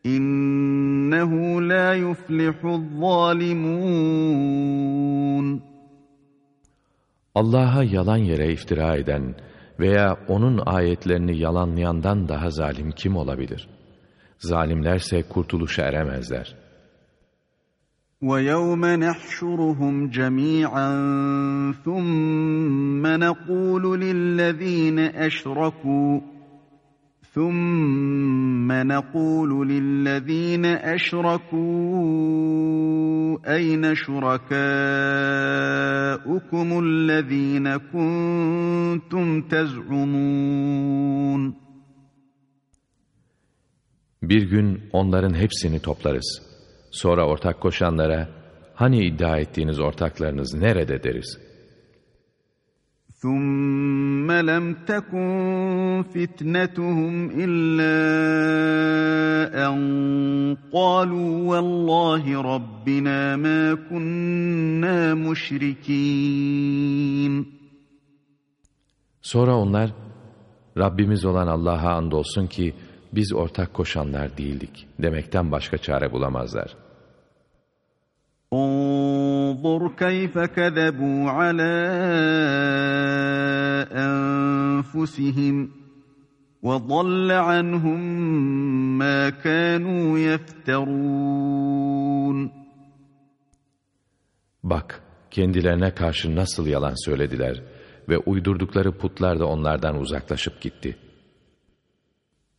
اِنَّهُ لَا يُفْلِحُ الظَّالِمُونَ Allah'a yalan yere iftira eden veya onun ayetlerini yalanlayandan daha zalim kim olabilir? Zalimlerse kurtuluşa eremezler. وَيَوْمَ نَحْشُرُهُمْ جَمِيعًا ثُمَّ نَقُولُ لِلَّذ۪ينَ أَشْرَكُوا ثُمَّ نَقُولُ لِلَّذ۪ينَ أَشْرَكُوا أَيْنَ شُرَكَاؤُكُمُ الَّذ۪ينَ كُنْتُمْ تَزْعُمُونَ Bir gün onların hepsini toplarız. Sonra ortak koşanlara, hani iddia ettiğiniz ortaklarınız nerede deriz? ثُمَّ لَمْ تَكُنْ فِتْنَتُهُمْ إِلَّا أَنْ قَالُوا وَاللّٰهِ رَبِّنَا مَا كُنَّا مُشْرِكِينَ Sonra onlar, Rabbimiz olan Allah'a andolsun ki biz ortak koşanlar değildik demekten başka çare bulamazlar. انظر كيف كذبوا على أنفسهم وضل عنهم ما كانوا يفترون Bak, kendilerine karşı nasıl yalan söylediler ve uydurdukları putlar da onlardan uzaklaşıp gitti.''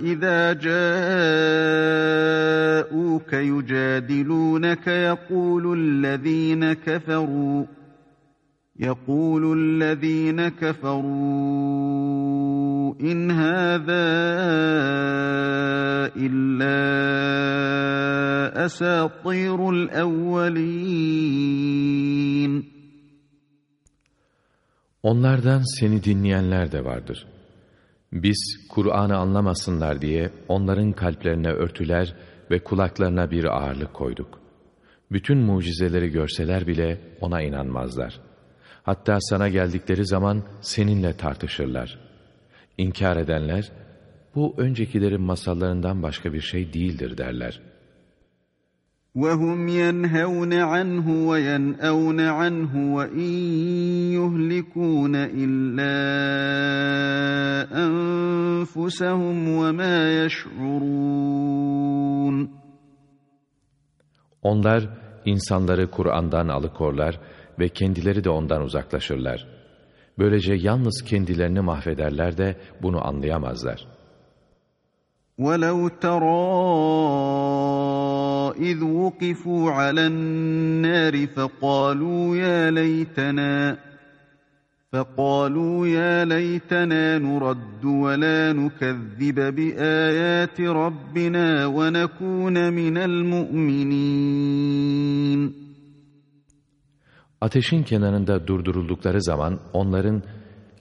إذا جاءوك يجادلونك يقول الذين كفروا يقول الذين كفروا إن هذا إلا أساطير الأولين Onlardan seni dinleyenler de vardır. Biz Kur'an'ı anlamasınlar diye onların kalplerine örtüler ve kulaklarına bir ağırlık koyduk. Bütün mucizeleri görseler bile ona inanmazlar. Hatta sana geldikleri zaman seninle tartışırlar. İnkar edenler, bu öncekilerin masallarından başka bir şey değildir derler.'' وهم ينهون عنه وينأون عنه وإن يهلكون إلا أنفسهم وما يشعرون Onlar insanları Kur'an'dan alıkorlar ve kendileri de ondan uzaklaşırlar. Böylece yalnız kendilerini mahvederler de bunu anlayamazlar. وَلَوْ تَرَى إذ وقفوا على النار فقالوا يا ليتنا فقالوا يا ليتنا نرد ولا نكذب بآيات ربنا ونكون من المؤمنين Ateşin kenarında durduruldukları zaman onların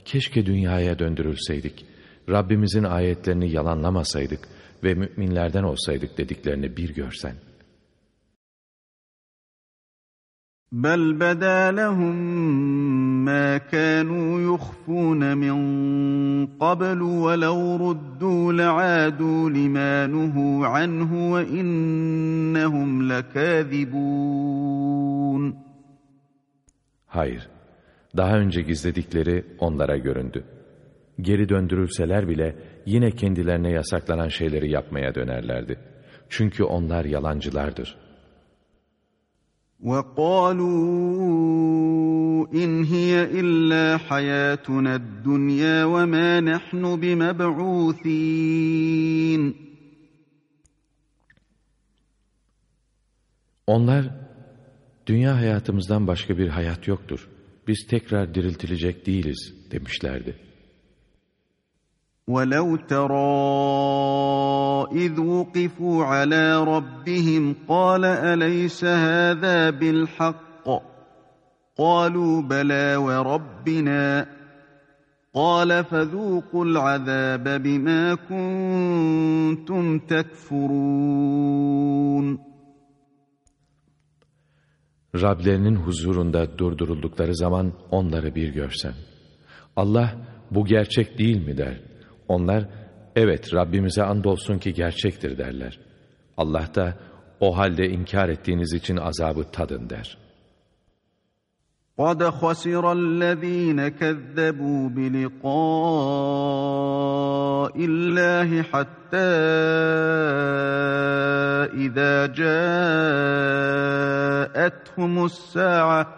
keşke dünyaya döndürülseydik, Rabbimizin ayetlerini yalanlamasaydık ve müminlerden olsaydık dediklerini bir görsen. بل بدا لهم ما كانوا يخفون من قبل ولو ردوا لعادوا لما نهوا عنه وإنهم لكاذبون Hayır, daha önce gizledikleri onlara göründü. Geri döndürülseler bile yine kendilerine yasaklanan şeyleri yapmaya dönerlerdi. Çünkü onlar yalancılardır.'' وقالوا إن هي إلا حياتنا الدنيا وما نحن بمبعوثين Onlar, dünya hayatımızdan başka bir hayat yoktur. Biz tekrar diriltilecek değiliz demişlerdi. ولو ترى إذ وقفوا على ربهم قال أليس هذا بالحق قالوا بلى وربنا قال فذوقوا العذاب بما كنتم تكفرون Rablerinin huzurunda durduruldukları zaman onları bir görsen. Allah bu gerçek değil mi der. Onlar evet Rabbimize andolsun ki gerçektir derler. Allah da o halde inkar ettiğiniz için azabı tadın der. قَدْ خَسِرَ الَّذ۪ينَ كَذَّبُوا بِلِقَاءِ اللّٰهِ حَتَّى اِذَا جَاءَتْهُمُ السَّاعَةِ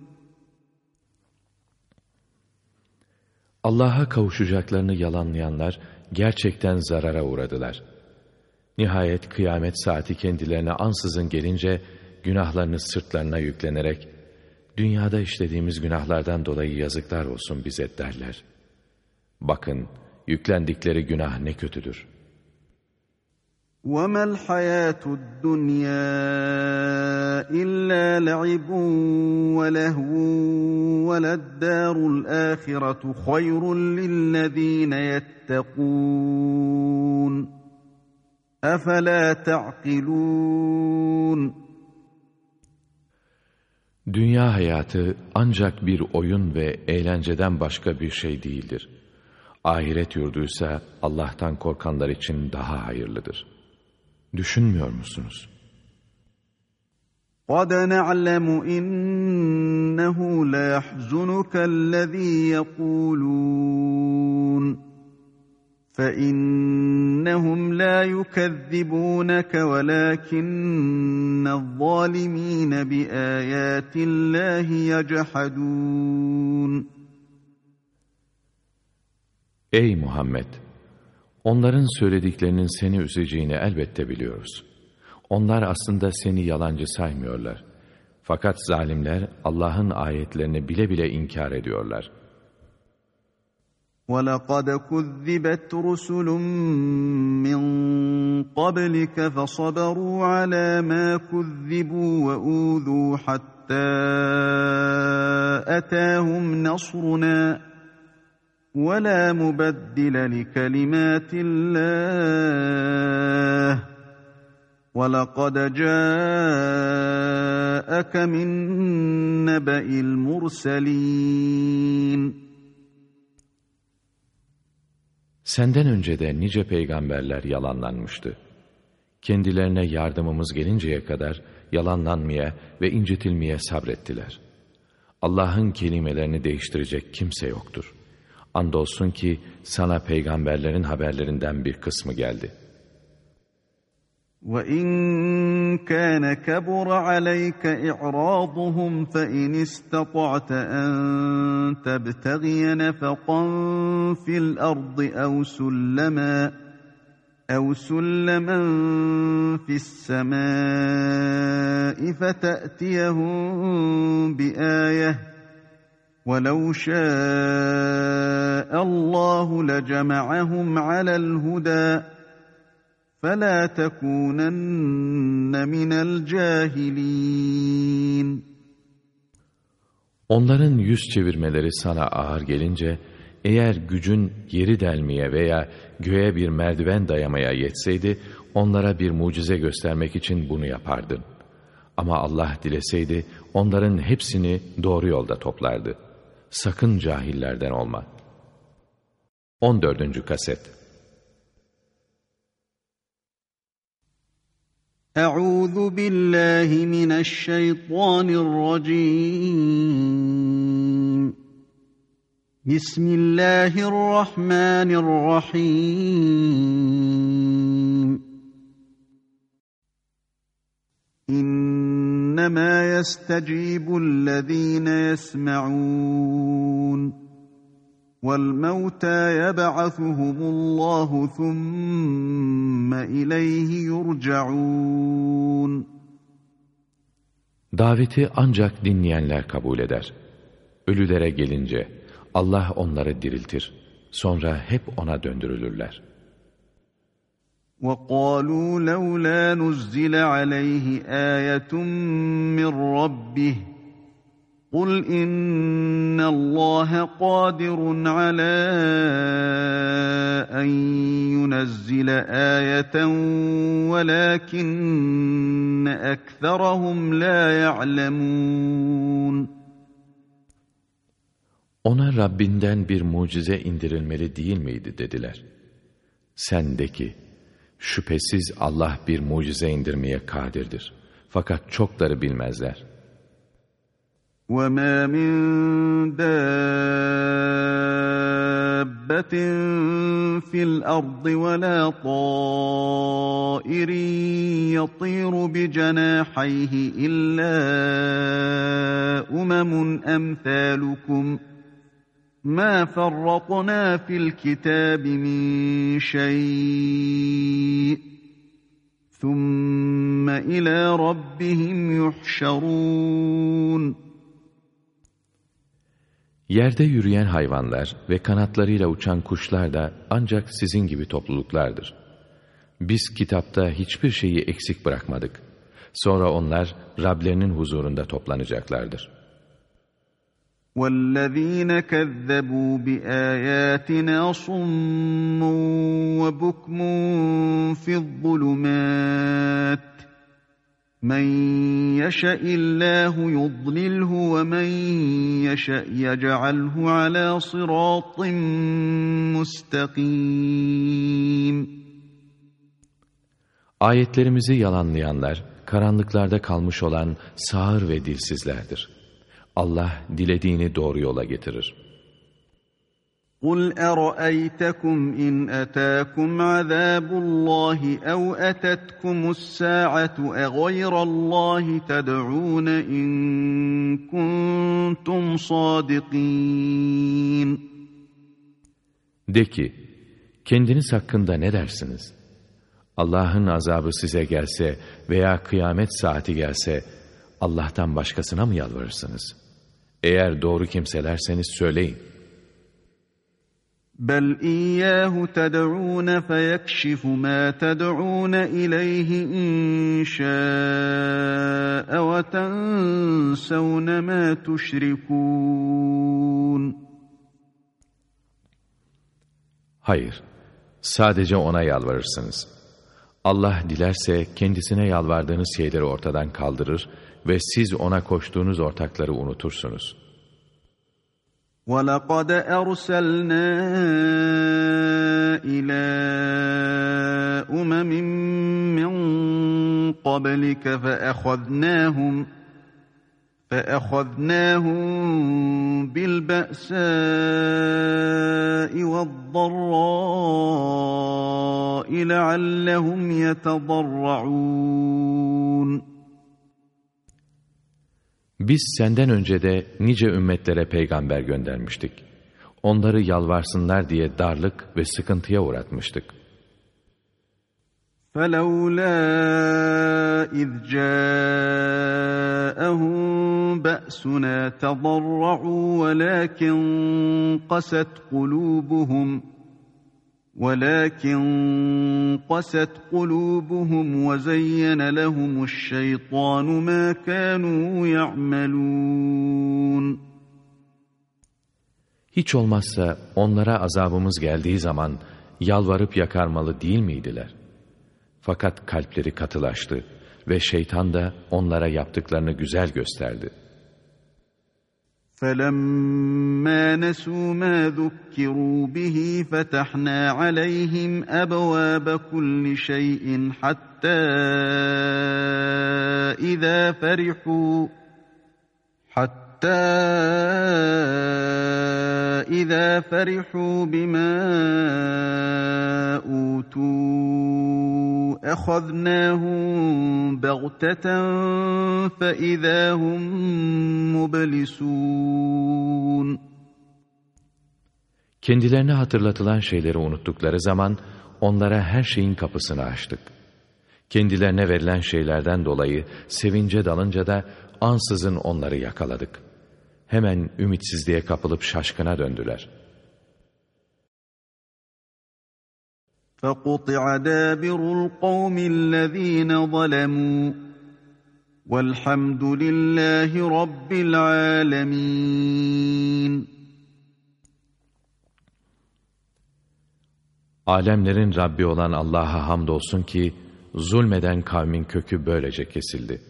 Allah'a kavuşacaklarını yalanlayanlar gerçekten zarara uğradılar. Nihayet kıyamet saati kendilerine ansızın gelince günahlarını sırtlarına yüklenerek dünyada işlediğimiz günahlardan dolayı yazıklar olsun bize derler. Bakın yüklendikleri günah ne kötüdür. وَمَا الْحَيَاةُ الدُّنْيَا إِلَّا لَعِبٌ وَلَهْوٌ وَلَلدَّارُ الْآخِرَةُ خَيْرٌ لِلَّذ۪ينَ يَتَّقُونَ أَفَلَا تَعْقِلُونَ Dünya hayatı ancak bir oyun ve eğlenceden başka bir şey değildir. Ahiret yurduysa Allah'tan korkanlar için daha hayırlıdır. Düşünmüyor musunuz? قَدْ نَعْلَمُ إِنَّهُ لَيَحْزُنُكَ الَّذ۪ي يَقُولُونَ فَإِنَّهُمْ لَا يُكَذِّبُونَكَ وَلَكِنَّ الظَّالِمِينَ بِآيَاتِ اللّٰهِ يَجْحَدُونَ Ey Muhammed! Onların söylediklerinin seni üzeceğini elbette biliyoruz. Onlar aslında seni yalancı saymıyorlar. Fakat zalimler Allah'ın ayetlerini bile bile inkar ediyorlar.'' وَلَقَدْ كُذِّبَتْ رُسُلٌ مِّن قَبْلِكَ فَصَبَرُوا عَلَى مَا كُذِّبُوا وَأُوذُوا حَتَّى أَتَاهُمْ نَصْرُنَا وَلَا مُبَدِّلَ لِكَلِمَاتِ اللَّهِ وَلَقَدْ جَاءَكَ مِن نَّبَإِ الْمُرْسَلِينَ Senden önce de nice peygamberler yalanlanmıştı. Kendilerine yardımımız gelinceye kadar yalanlanmaya ve incitilmeye sabrettiler. Allah'ın kelimelerini değiştirecek kimse yoktur. Andolsun ki sana peygamberlerin haberlerinden bir kısmı geldi.'' وَإِنْ كَانَ كَبُرَ عَلَيْكَ إِعْرَاضُهُمْ فَإِنِ اسْتَطَعْتَ أَنْ تَبْتَغِيَ نَفَقًا فِي الْأَرْضِ أَوْ سُلَّمًا أَوْ سُلَّمًا فِي السَّمَاءِ فَتَأْتِيَهُمْ بِآيَةٍ وَلَوْ شَاءَ اللَّهُ لَجَمَعَهُمْ عَلَى الْهُدَى فَلَا تَكُونَنَّ مِنَ الْجَاهِلِينَ Onların yüz çevirmeleri sana ağır gelince, eğer gücün yeri delmeye veya göğe bir merdiven dayamaya yetseydi, onlara bir mucize göstermek için bunu yapardın. Ama Allah dileseydi, onların hepsini doğru yolda toplardı. sakın cahillerden olma. 14. kaset Euzu billahi mineşşeytanirracim Bismillahirrahmanirrahim İnne بسم الله الرحمن الرحيم إنما يستجيب الذين يسمعون وَالْمَوْتَى يَبْعَثُهُمُ اللّٰهُ ثُمَّ اِلَيْهِ يُرْجَعُونَ Daveti ancak dinleyenler kabul eder. Ölülere gelince Allah onları diriltir. Sonra hep ona döndürülürler. وَقَالُوا لَوْلَا نُزِّلَ عَلَيْهِ آيَةٌ مِّن رَّبِّهِ قُلْ اِنَّ اللّٰهَ قَادِرٌ عَلَى اَنْ يُنَزِّلَ آيَةً وَلَكِنَّ اَكْثَرَهُمْ لَا يَعْلَمُونَ Ona Rabbinden bir mucize indirilmeli değil miydi dediler. Sen de ki, şüphesiz Allah bir mucize indirmeye kadirdir. Fakat çokları bilmezler.'' وَمَا مِن دَابَّةٍ فِي الْأَرْضِ وَلَا طَائِرٍ يَطِيرُ بِجَنَاحَيْهِ إِلَّا أُمَمٌ أَمْثَالُكُمْ مَا فَرَّطْنَا فِي الْكِتَابِ مِنْ شَيْءٍ ثُمَّ إِلَى رَبِّهِمْ يُحْشَرُونَ Yerde yürüyen hayvanlar ve kanatlarıyla uçan kuşlar da ancak sizin gibi topluluklardır. Biz kitapta hiçbir şeyi eksik bırakmadık. Sonra onlar Rablerinin huzurunda toplanacaklardır. وَالَّذ۪ينَ كَذَّبُوا بِآيَاتِنَا صُمٌّ وَبُكْمٌ فِي الظُّلُمَاتِ Men yeşe'illahu yudlilhu ve men yeşe' yec'alhu ala sıratin mustakim. Ayetlerimizi yalanlayanlar, karanlıklarda kalmış olan sağır ve dilsizlerdir. Allah dilediğini doğru yola getirir. قُلْ أَرَأَيْتَكُمْ إِنْ أَتَاكُمْ عَذَابُ اللّٰهِ أَوْ أَتَتْكُمُ السَّاعَةُ أَغَيْرَ اللّٰهِ تَدْعُونَ إِنْ كُنْتُمْ صَادِقِينَ De ki, kendiniz hakkında ne dersiniz? Allah'ın azabı size gelse veya kıyamet saati gelse, Allah'tan başkasına mı yalvarırsınız? Eğer doğru kimselerseniz söyleyin. بل إياه تدعون فيكشف ما تدعون إليه إن شاء وتنسون ما تشركون Hayır, sadece O'na yalvarırsınız. Allah dilerse kendisine yalvardığınız şeyleri ortadan kaldırır ve siz O'na koştuğunuz ortakları unutursunuz.'' وَلَقَدْ أَرْسَلْنَا إِلَى أُمَمٍ مِّن قَبْلِكَ فَأَخَذْنَاهُمْ فَأَخَذْنَاهُمْ بِالْبَأْسَاءِ وَالضَّرَّاءِ لَعَلَّهُمْ يَتَضَرَّعُونَ Biz senden önce de nice ümmetlere peygamber göndermiştik. Onları yalvarsınlar diye darlık ve sıkıntıya uğratmıştık. فَلَوْلَا إِذْ جَاءَهُمْ بَأْسُنَا تَضَرَّعُوا وَلَكِنْ قَسَتْ قُلُوبُهُمْ ولكن قست قلوبهم وزين لهم الشيطان ما كانوا يعملون Hiç olmazsa onlara azabımız geldiği zaman yalvarıp yakarmalı değil miydiler? Fakat kalpleri katılaştı ve şeytan da onlara yaptıklarını güzel gösterdi.'' فَلَمَّا نَسُوا مَا ذُكِّرُوا بِهِ فَتَحْنَا عَلَيْهِمْ أَبْوَابَ كُلِّ شَيْءٍ حَتَّى إِذَا فَرِحُوا حَتَّى Hatta izâ ferihû bimâ utû ehadnâhum beğteten fe izâ hum. Kendilerine hatırlatılan şeyleri unuttukları zaman onlara her şeyin kapısını açtık. Kendilerine verilen şeylerden dolayı sevince dalınca da ansızın onları yakaladık.'' Hemen ümitsizliğe kapılıp şaşkına döndüler. فَقُطِعَ دَابِرُ الْقَوْمِ الَّذ۪ينَ ظَلَمُوا وَالْحَمْدُ لِلّٰهِ رَبِّ الْعَالَمِينَ Alemlerin Rabbi olan Allah'a hamdolsun ki zulmeden kavmin kökü böylece kesildi.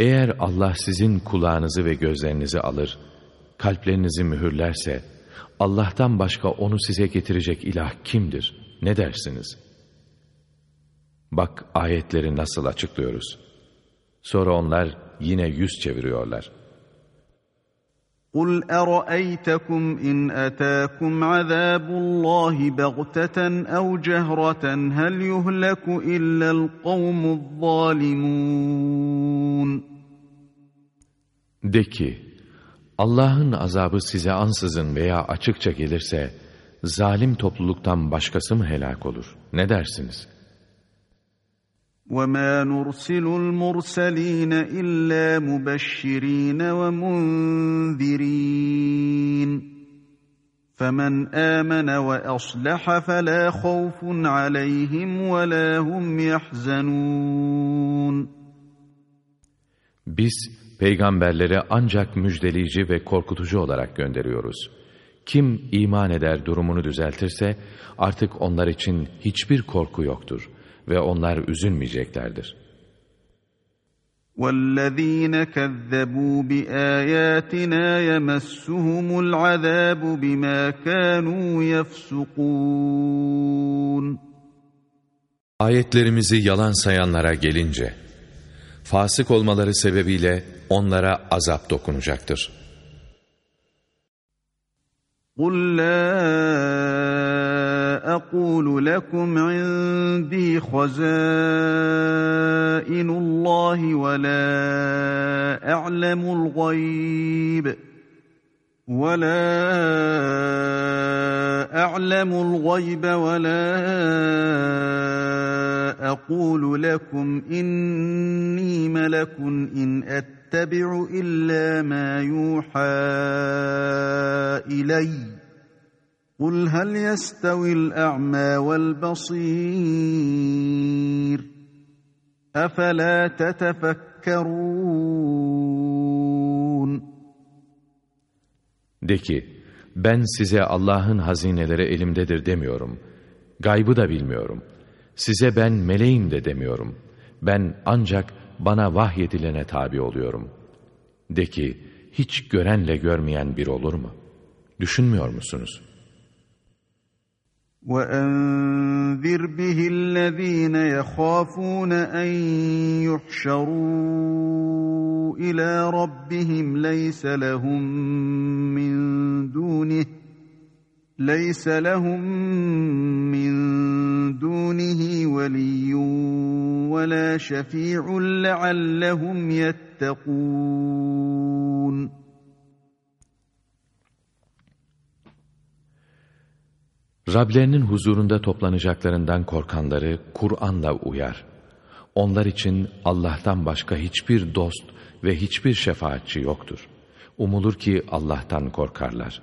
eğer Allah sizin kulağınızı ve gözlerinizi alır, kalplerinizi mühürlerse, Allah'tan başka onu size getirecek ilah kimdir? Ne dersiniz? Bak ayetleri nasıl açıklıyoruz. Sonra onlar yine yüz çeviriyorlar. قُلْ أَرَأَيْتَكُمْ إِنْ أَتَاكُمْ عَذَابُ اللّٰهِ بَغْتَةً أَوْ جَهْرَةً هَلْ يُهْلَكُ إِلَّا الْقَوْمُ الظَّالِمُونَ De ki, Allah'ın azabı size ansızın veya açıkça gelirse, zalim topluluktan başkası mı helak olur? Ne dersiniz? وَمَا نُرْسِلُ الْمُرْسَلِينَ إِلَّا مُبَشِّرِينَ وَمُنذِرِينَ فَمَنْ آمَنَ وَأَصْلَحَ فَلَا خَوْفٌ عَلَيْهِمْ وَلَا هُمْ يَحْزَنُونَ Biz peygamberlere ancak müjdeleyici ve korkutucu olarak gönderiyoruz. Kim iman eder durumunu düzeltirse artık onlar için hiçbir korku yoktur ve onlar üzülmeyeceklerdir. وَالَّذ۪ينَ كَذَّبُوا بِآيَاتِنَا يَمَسُّهُمُ الْعَذَابُ بِمَا كَانُوا يَفْسُقُونَ Ayetlerimizi yalan sayanlara gelince, fasık olmaları sebebiyle onlara azap dokunacaktır. قُلْ لَا أَقُولُ لَكُمْ عِنْدِي خَزَائِنُ اللّٰهِ وَلَا أَعْلَمُ الْغَيْبِ وَلَا أَعْلَمُ الْغَيْبَ وَلَا أَقُولُ لَكُمْ إِنِّي مَلَكٌ إِنْ أَتَّبِعُ إِلَّا مَا يُوحَى إِلَيَّ قُلْ هَلْ يَسْتَوِي الْأَعْمَى وَالْبَصِيرُ أَفَلَا تَتَفَكَّرُونَ De ki, ben size Allah'ın hazineleri elimdedir demiyorum. Gaybı da bilmiyorum. Size ben meleğim de demiyorum. Ben ancak bana vahyedilene tabi oluyorum. De ki, hiç görenle görmeyen bir olur mu? Düşünmüyor musunuz? وَأَنذِرْ بِهِ الَّذ۪ينَ يَخَافُونَ أَنْ يُحْشَرُوا إِلَى رَبِّهِمْ لَيْسَ لَهُمْ مِنْ دُونِهِ لَيْسَ لَهُمْ مِنْ دُونِهِ وَلِيٌّ وَلَا شَفِيعٌ لَعَلَّهُمْ يَتَّقُونَ Rablerinin huzurunda toplanacaklarından korkanları Kur'an'la uyar. Onlar için Allah'tan başka hiçbir dost ve hiçbir şefaatçi yoktur. Umulur ki Allah'tan korkarlar.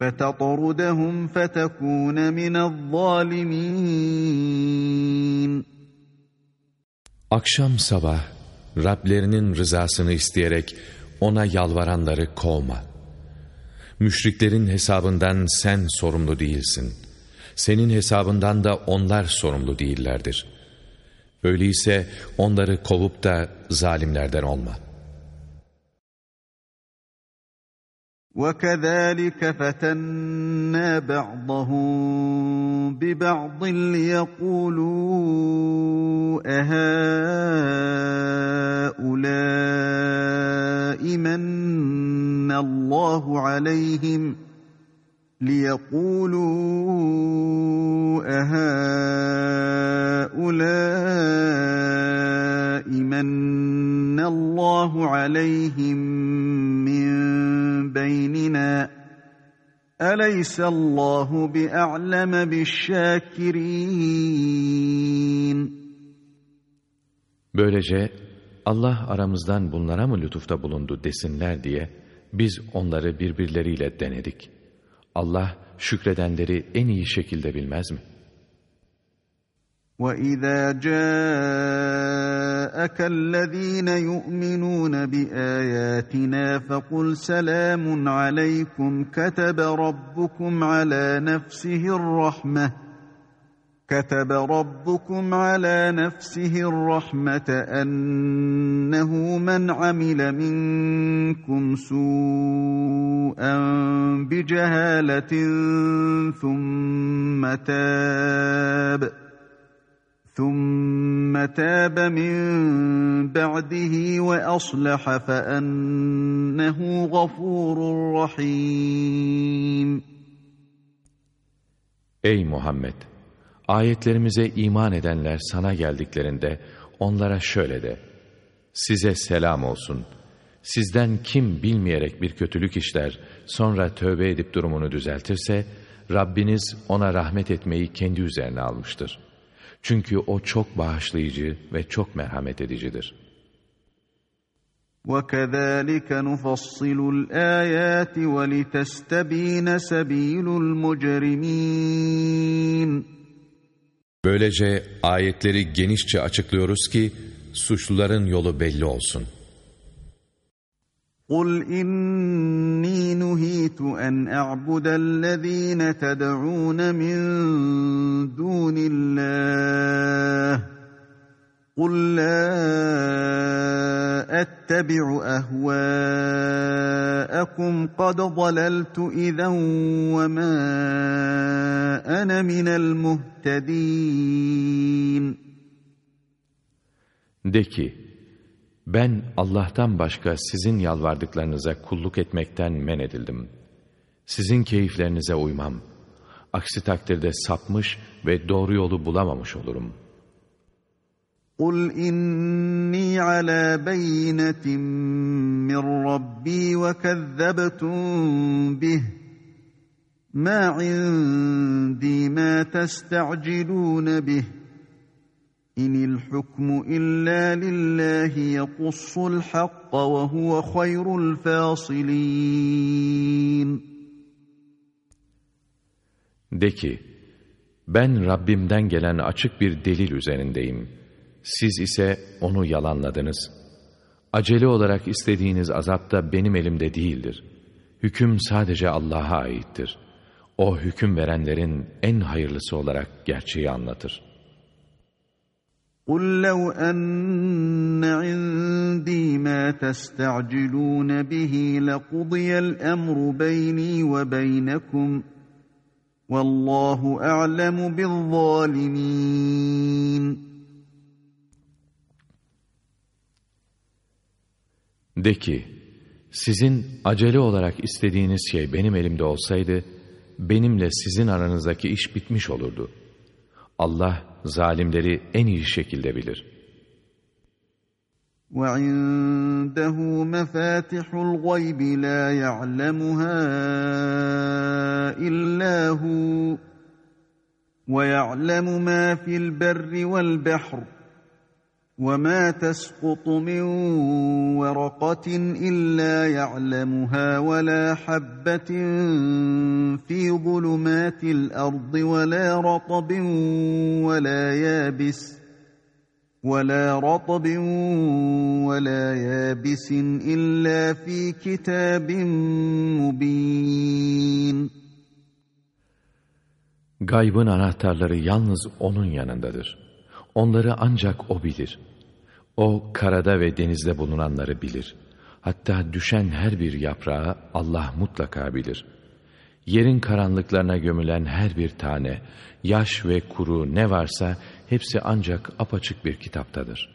فَتَطْرُدَهُمْ فَتَكُونَ مِنَ الظَّالِمِينَ Akşam sabah Rablerinin rızasını isteyerek ona yalvaranları kovma. Müşriklerin hesabından sen sorumlu değilsin. Senin hesabından da onlar sorumlu değillerdir. Öyleyse onları kovup da zalimlerden olma.'' وكذلك فتنا بعضهم ببعض ليقولوا أهؤلاء من الله عليهم ليقولوا أهؤلاء من الله عليهم بيننا أليس الله بأعلم بالشاكرين Böylece Allah aramızdan bunlara mı lütufta bulundu desinler diye biz onları birbirleriyle denedik. Allah şükredenleri en iyi şekilde bilmez mi? وَإِذَا جَاءَكَ الَّذ۪ينَ يُؤْمِنُونَ بِآيَاتِنَا فَقُلْ سَلَامٌ عَلَيْكُمْ كَتَبَ رَبُّكُمْ عَلَى نَفْسِهِ الرَّحْمَةِ كتب ربكم على نفسه الرحمة أنه من عمل منكم سوءا بجهالة ثم تاب ۖ ثُمَّ تَابَ مِنْ بَعْدِهِ وَأَصْلَحَ فَأَنَّهُ غَفُورٌ رَحِيمٌ Ey Muhammed! Ayetlerimize iman edenler sana geldiklerinde onlara şöyle de, Size selam olsun. Sizden kim bilmeyerek bir kötülük işler, sonra tövbe edip durumunu düzeltirse, Rabbiniz ona rahmet etmeyi kendi üzerine almıştır.'' Çünkü o çok bağışlayıcı ve çok merhamet edicidir. وَكَذَٰلِكَ نُفَصِّلُ الْآيَاتِ وَلِتَسْتَب۪ينَ سَب۪يلُ الْمُجْرِم۪ينَ Böylece ayetleri genişçe açıklıyoruz ki suçluların yolu belli olsun. قل إني نهيت أن أعبد الذين تدعون من دون الله قل لا أتبع أهواءكم قد ضللت إذا وما أنا من المهتدين De ki, Ben Allah'tan başka sizin yalvardıklarınıza kulluk etmekten men edildim. Sizin keyiflerinize uymam. Aksi takdirde sapmış ve doğru yolu bulamamış olurum. قل اني على بينه من ربي وكذبتم به ما عندي ما تستعجلون به ان الحكم الا لله يقص الحق وهو خير الفاصلين De ki, ben Rabbimden gelen açık bir delil üzerindeyim. Siz ise onu yalanladınız. Acele olarak istediğiniz azap da benim elimde değildir. Hüküm sadece Allah'a aittir. O hüküm verenlerin en hayırlısı olarak gerçeği anlatır.'' قل لو أن عندي ما تستعجلون به لقضي الأمر بيني وبينكم والله أعلم بالظالمين De ki, sizin acele olarak istediğiniz şey benim elimde olsaydı, benimle sizin aranızdaki iş bitmiş olurdu. Allah, zalimleri en iyi şekilde bilir. وَعِندَهُ مَفَاتِحُ الْغَيْبِ لَا يَعْلَمُهَا إِلَّا هُوَ وَيَعْلَمُ مَا فِي الْبَرِّ وَالْبَحْرِ وما تسقط من ورقة إلا يعلمها ولا حبة في ظلمات الأرض ولا رطب ولا يابس ولا رطب ولا يابس إلا في كتاب مبين Gaybın anahtarları yalnız O'nun yanındadır. Onları ancak O bilir. O karada ve denizde bulunanları bilir. Hatta düşen her bir yaprağı Allah mutlaka bilir. Yerin karanlıklarına gömülen her bir tane, yaş ve kuru ne varsa hepsi ancak apaçık bir kitaptadır.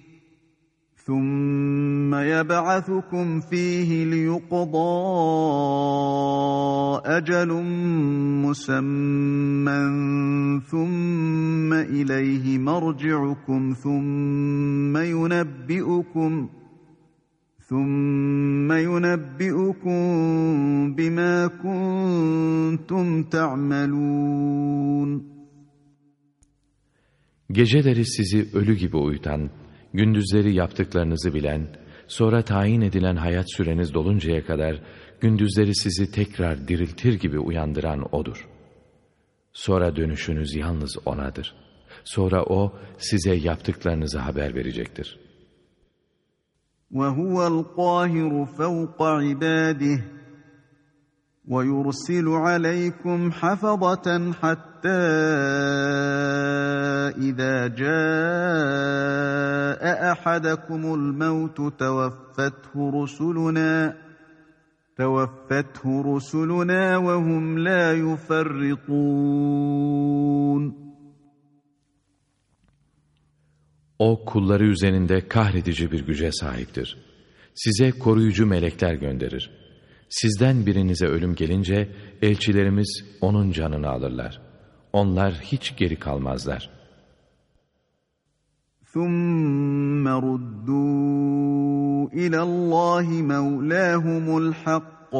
ثُمَّ يَبْعَثُكُمْ فِيهِ لِيُقْضَى أَجَلٌ مُّسَمًّى ثُمَّ إِلَيْهِ مَرْجِعُكُمْ ثُمَّ يُنَبِّئُكُمْ ثُمَّ يُنَبِّئُكُم بِمَا كُنتُمْ تَعْمَلُونَ. Geceleri sizi ölü gibi uyutan, gündüzleri yaptıklarınızı bilen, sonra tayin edilen hayat süreniz doluncaya kadar gündüzleri sizi tekrar diriltir gibi uyandıran O'dur. Sonra dönüşünüz yalnız O'nadır. Sonra O size yaptıklarınızı haber verecektir. وَهُوَ الْقَاهِرُ فَوْقَ عِبَادِهِ وَيُرْسِلُ عَلَيْكُمْ حَفَظَةً حَتَّى إِذَا جَاءَ أَحَدَكُمُ الْمَوْتُ تَوَفَّتْهُ رُسُلُنَا تَوَفَّتْهُ رُسُلُنَا وَهُمْ لَا يُفَرِّطُونَ O kulları üzerinde kahredici bir güce sahiptir. Size koruyucu melekler gönderir. Sizden birinize ölüm gelince elçilerimiz onun canını alırlar. Onlar hiç geri kalmazlar. ثُمَّ رُدُّوا إِلَى اللّٰهِ مَوْلَاهُمُ الْحَقِّ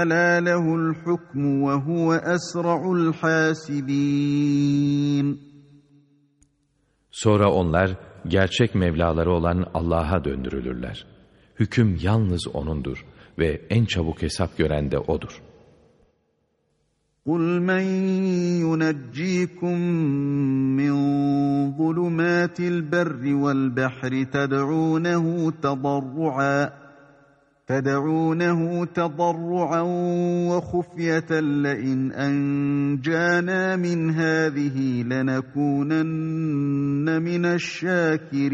أَلَا لَهُ الْحُكْمُ وَهُوَ أَسْرَعُ الْحَاسِبِينَ Sonra onlar gerçek Mevlaları olan Allah'a döndürülürler. Hüküm yalnız O'nundur Ve en çabuk hesap gören de O'dur. قُلْ مَنْ يُنَجِّيكُمْ مِنْ ظُلُمَاتِ الْبَرِّ وَالْبَحْرِ تَدْعُونَهُ تَضَرُّعًا تدعونه تضرعا وخفية لئن أنجانا من هذه لنكونن من الشاكرين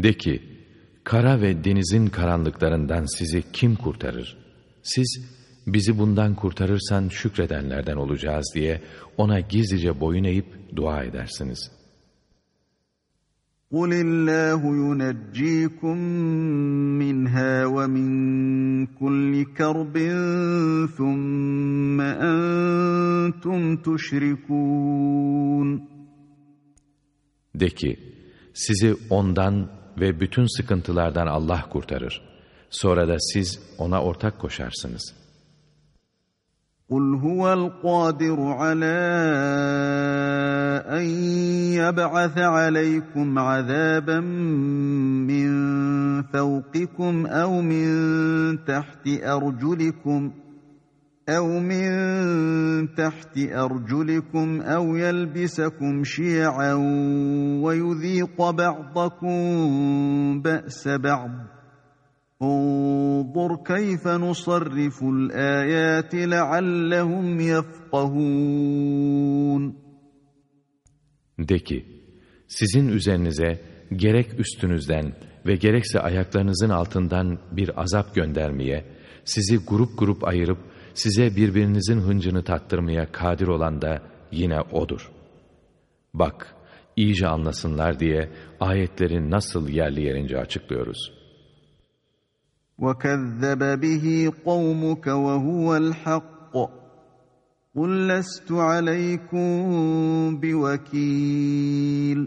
De ki, kara ve denizin karanlıklarından sizi kim kurtarır? Siz, bizi bundan kurtarırsan şükredenlerden olacağız diye ona gizlice boyun eğip dua edersiniz. قُلِ اللّٰهُ يُنَجِّيكُم مِّنْهَا وَمِنْ كُلِّ كَرْبٍ ثُمَّ أَنْتُمْ تُشْرِكُونَ De ki, sizi ondan ve bütün sıkıntılardan Allah kurtarır. Sonra da siz ona ortak koşarsınız. قُلْ هُوَ الْقَادِرُ عَلَى أَنْ يَبْعَثَ عَلَيْكُمْ عَذَابًا مِّنْ فَوْقِكُمْ أَوْ مِنْ تَحْتِ أَرْجُلِكُمْ أَوْ مِنْ تَحْتِ أَرْجُلِكُمْ أَوْ يَلْبِسَكُمْ شِيَعًا وَيُذِيقَ بَعْضَكُمْ بَأْسَ بَعْضٍ انظر كيف نصرف الآيات لعلهم يفقهون De ki, sizin üzerinize gerek üstünüzden ve gerekse ayaklarınızın altından bir azap göndermeye, sizi grup grup ayırıp size birbirinizin hıncını tattırmaya kadir olan da yine O'dur. Bak, iyice anlasınlar diye ayetleri nasıl yerli yerince açıklıyoruz. وَكَذَّبَ بِهِ قَوْمُكَ وَهُوَ الْحَقُّ قُلْ لَسْتُ عَلَيْكُمْ بِوَكِيلٍ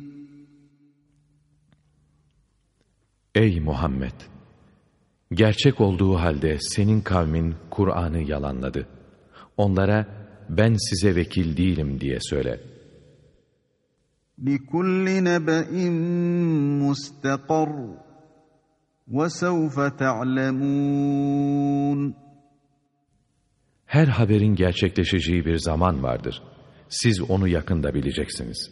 Ey Muhammed! Gerçek olduğu halde senin kavmin Kur'an'ı yalanladı. Onlara ben size vekil değilim diye söyle. لِكُلِّ نَبَإٍ مُسْتَقَرٌّ وَسَوْفَ تَعْلَمُونَ Her haberin gerçekleşeceği bir zaman vardır. Siz onu yakında bileceksiniz.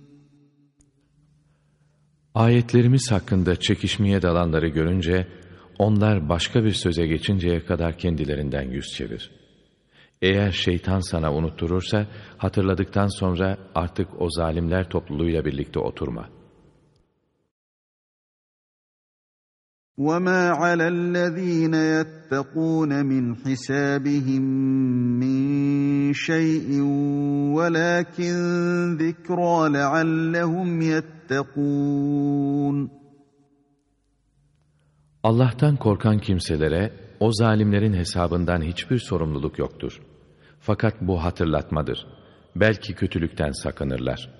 Ayetlerimiz hakkında çekişmeye dalanları görünce, onlar başka bir söze geçinceye kadar kendilerinden yüz çevir. Eğer şeytan sana unutturursa, hatırladıktan sonra artık o zalimler topluluğuyla birlikte oturma.'' وَمَا عَلَى الَّذ۪ينَ يَتَّقُونَ مِنْ حِسَابِهِمْ مِنْ شَيْءٍ وَلَكِنْ ذِكْرَى لَعَلَّهُمْ يَتَّقُونَ Allah'tan korkan kimselere o zalimlerin hesabından hiçbir sorumluluk yoktur. Fakat bu hatırlatmadır. Belki kötülükten sakınırlar.''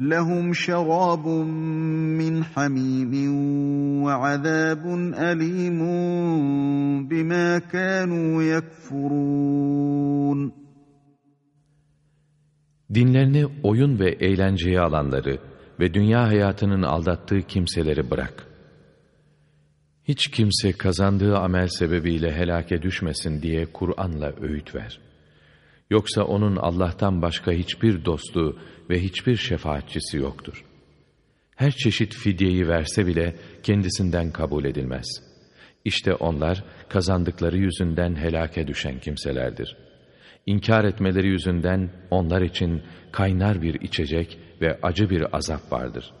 لهم شراب من حميم وعذاب أليم بما كانوا يكفرون Dinlerini oyun ve eğlenceye alanları ve dünya hayatının aldattığı kimseleri bırak. Hiç kimse kazandığı amel sebebiyle helake düşmesin diye Kur'an'la öğüt ver. Yoksa onun Allah'tan başka hiçbir dostu ve hiçbir şefaatçisi yoktur. Her çeşit fidyeyi verse bile kendisinden kabul edilmez. İşte onlar kazandıkları yüzünden helake düşen kimselerdir. İnkar etmeleri yüzünden onlar için kaynar bir içecek ve acı bir azap vardır.''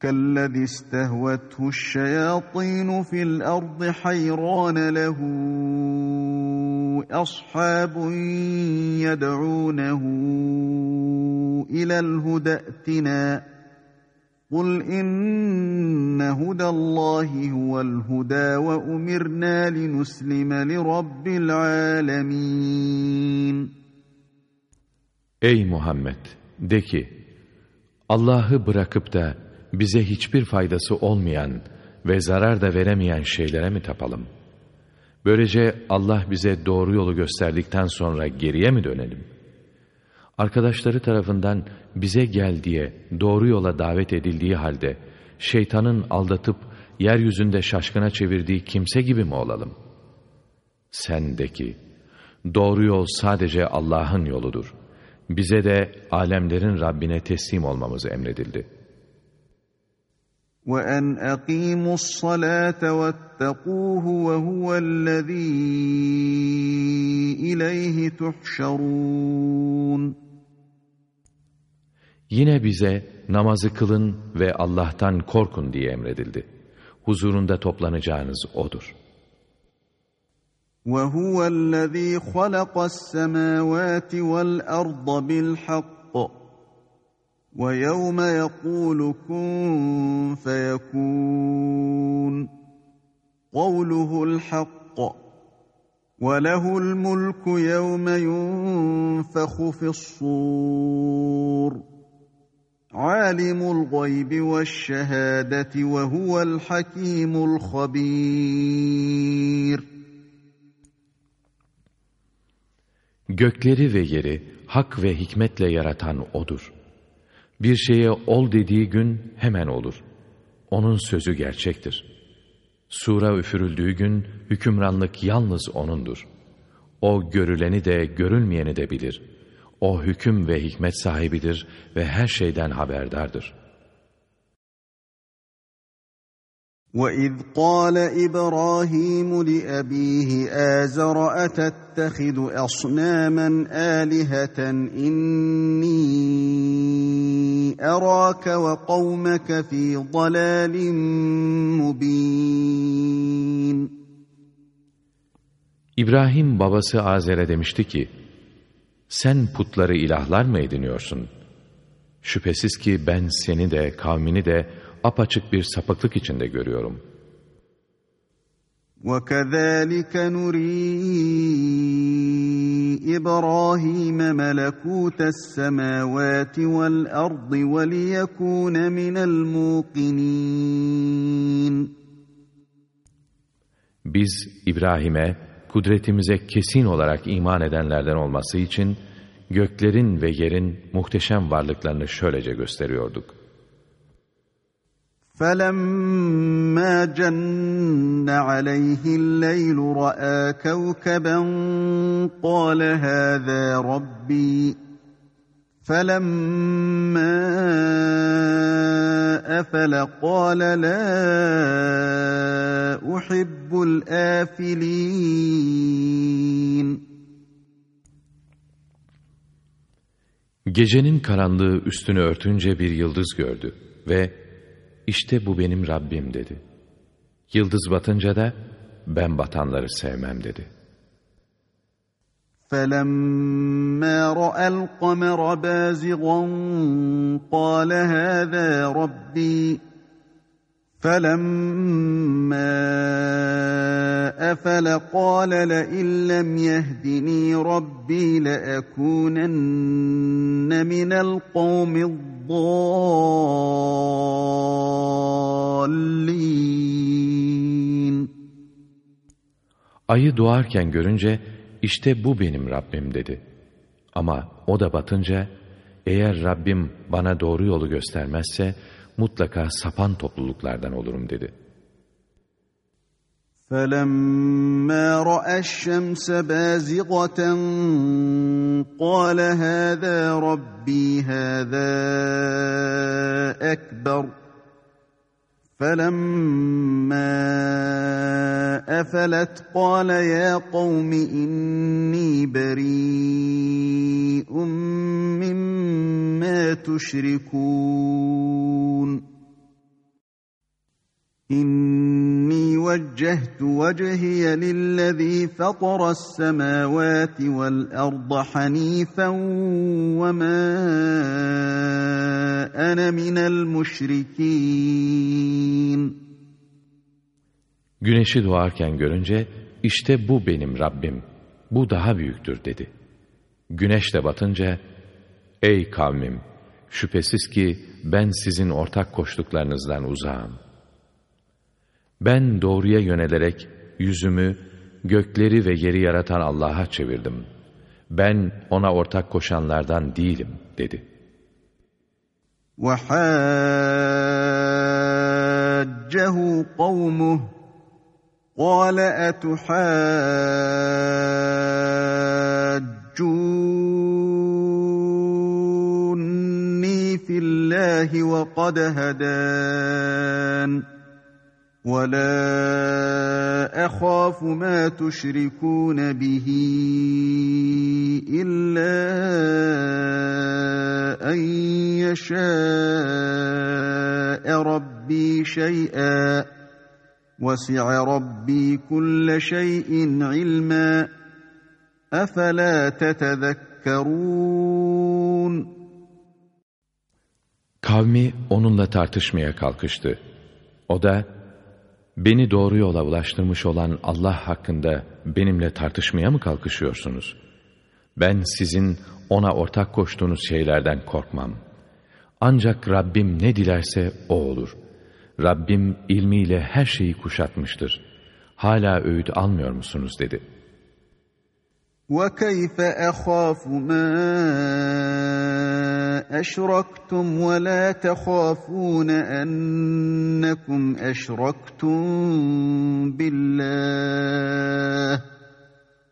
كالذي استهوته الشياطين في الأرض حيران له أصحاب يدعونه إلى الهدى ائتنا قل إن هدى الله هو الهدى وأمرنا لنسلم لرب العالمين! De ki, Allah'ı bırakıp da bize hiçbir faydası olmayan ve zarar da veremeyen şeylere mi tapalım? Böylece Allah bize doğru yolu gösterdikten sonra geriye mi dönelim? Arkadaşları tarafından bize gel diye doğru yola davet edildiği halde şeytanın aldatıp yeryüzünde şaşkına çevirdiği kimse gibi mi olalım? Sen de ki, doğru yol sadece Allah'ın yoludur. Bize de alemlerin Rabbine teslim olmamız emredildi.'' وَاَنْ اَقِيمُوا الصَّلَاةَ وَاتَّقُوهُ وَهُوَ الَّذ۪ي اِلَيْهِ تُحْشَرُونَ Yine bize namazı kılın ve Allah'tan korkun diye emredildi. Huzurunda toplanacağınız O'dur. وَهُوَ الَّذ۪ي خَلَقَ السَّمَاوَاتِ وَالْأَرْضَ بِالْحَقِّ وَيَوْمَ يَقُولُ كُنْ فَيَكُونُ. قَوْلُهُ الْحَقُّ وَلَهُ الْمُلْكُ يَوْمَ يُنْفَخُ فِي الصُّورِ. عَالِمُ الْغَيْبِ وَالشَّهَادَةِ وَهُوَ الْحَكِيمُ الْخَبِيرُ. Gökleri ve yeri hak ve hikmetle yaratan O'dur. Bir şeye ol dediği gün hemen olur. Onun sözü gerçektir. Sura üfürüldüğü gün hükümranlık yalnız O'nundur. O görüleni de görülmeyeni de bilir. O hüküm ve hikmet sahibidir ve her şeyden haberdardır.'' وَإِذْ قَالَ إِبْرَاهِيمُ لِأَبِيهِ آزَرَ أَتَتَّخِذُ أَصْنَامًا آلِهَةً إِنِّي أَرَاكَ وَقَوْمَكَ فِي ضَلَالٍ مُبِينٍ İbrahim babası Azer'e demişti ki, sen putları ilahlar mı ediniyorsun? Şüphesiz ki ben seni de kavmini de apaçık bir sapıklık içinde görüyorum. وَكَذَٰلِكَ نُرِي إِبْرَاهِيمَ مَلَكُوتَ السَّمَاوَاتِ وَالْأَرْضِ وَلِيَكُونَ مِنَ الْمُوقِنِينَ Biz İbrahim'e kudretimize kesin olarak iman edenlerden olması için göklerin ve yerin muhteşem varlıklarını şöylece gösteriyorduk. فَلَمَّا جَنَّ عَلَيْهِ اللَّيْلُ رَأَىٰ كَوْكَبًا قَالَ هَٰذَا رَبِّي فَلَمَّا أَفَلَ قَالَ لَا أُحِبُّ الْآفِلِينَ Gecenin karanlığı üstünü örtünce bir yıldız gördü ve işte bu benim Rabbim dedi. Yıldız batınca da ben batanları sevmem dedi. فَلَمَّا رَأَى الْقَمَرَ بَازِغًا قَالَ هَذَا رَبِّي فَلَمَّا أَفَلَ قَالَ لَئِن لَّمْ يَهْدِنِي رَبِّي لَأَكُونَنَّ مِنَ الْقَوْمِ الضَّالِّينَ Ayı doğarken görünce işte bu benim Rabbim dedi. Ama o da batınca eğer Rabbim bana doğru yolu göstermezse mutlaka sapan topluluklardan olurum dedi. فَلَمَّا رَأَى الشَّمْسَ بَازِغَةً قَالَ هَذَا رَبِّي هَذَا أَكْبَرُ فَلَمَّا أَفَلَتْ قَالَ يَا قَوْمِ إِنِّي بَرِيءٌ مِّمَّا تُشْرِكُونَ İnni vecehtu vecihiye lillezî fataras semâvâti vel arda hanîfen ve mâ ene minel müşrikîn. Güneşi doğarken görünce, işte bu benim Rabbim, bu daha büyüktür dedi. Güneş de batınca, ey kavmim, şüphesiz ki ben sizin ortak koştuklarınızdan uzağım.'' Ben doğruya yönelerek yüzümü gökleri ve yeri yaratan Allah'a çevirdim. Ben ona ortak koşanlardan değilim dedi. وَحَاجَّهُ قَوْمُهُ قَالَ أَتُحَاجُّونِّي فِي اللَّهِ وَقَدْ هَدَانِ ولا اخاف ما تشركون به الا ان يشاء ربي شيئا وسع ربي كل شيء علما افلا تتذكرون Kavmi onunla tartışmaya kalkıştı. O da, beni doğru yola ulaştırmış olan Allah hakkında benimle tartışmaya mı kalkışıyorsunuz? Ben sizin ona ortak koştuğunuz şeylerden korkmam. Ancak Rabbim ne dilerse o olur. Rabbim ilmiyle her şeyi kuşatmıştır. Hala öğüt almıyor musunuz dedi.'' وكيف أخاف ما أشركتم ولا تخافون أنكم أشركتم بالله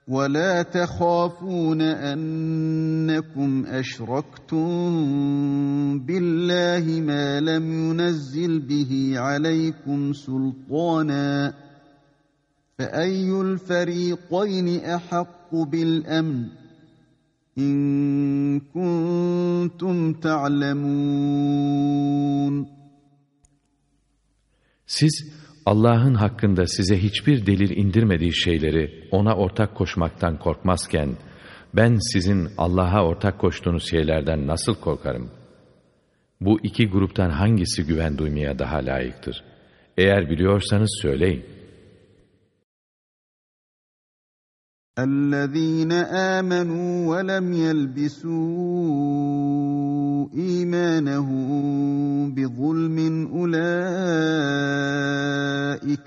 ولا تخافون أنكم أشركتم بالله ما لم ينزل به عليكم سلطانا فاي الفريقين احق بالأمن إن كنتم تعلمون Siz Allah'ın hakkında size hiçbir delil indirmediği şeyleri ona ortak koşmaktan korkmazken ben sizin Allah'a ortak koştuğunuz şeylerden nasıl korkarım? Bu iki gruptan hangisi güven duymaya daha layıktır? Eğer biliyorsanız söyleyin. الذين آمنوا ولم يلبسوا إيمانهم بظلم أولئك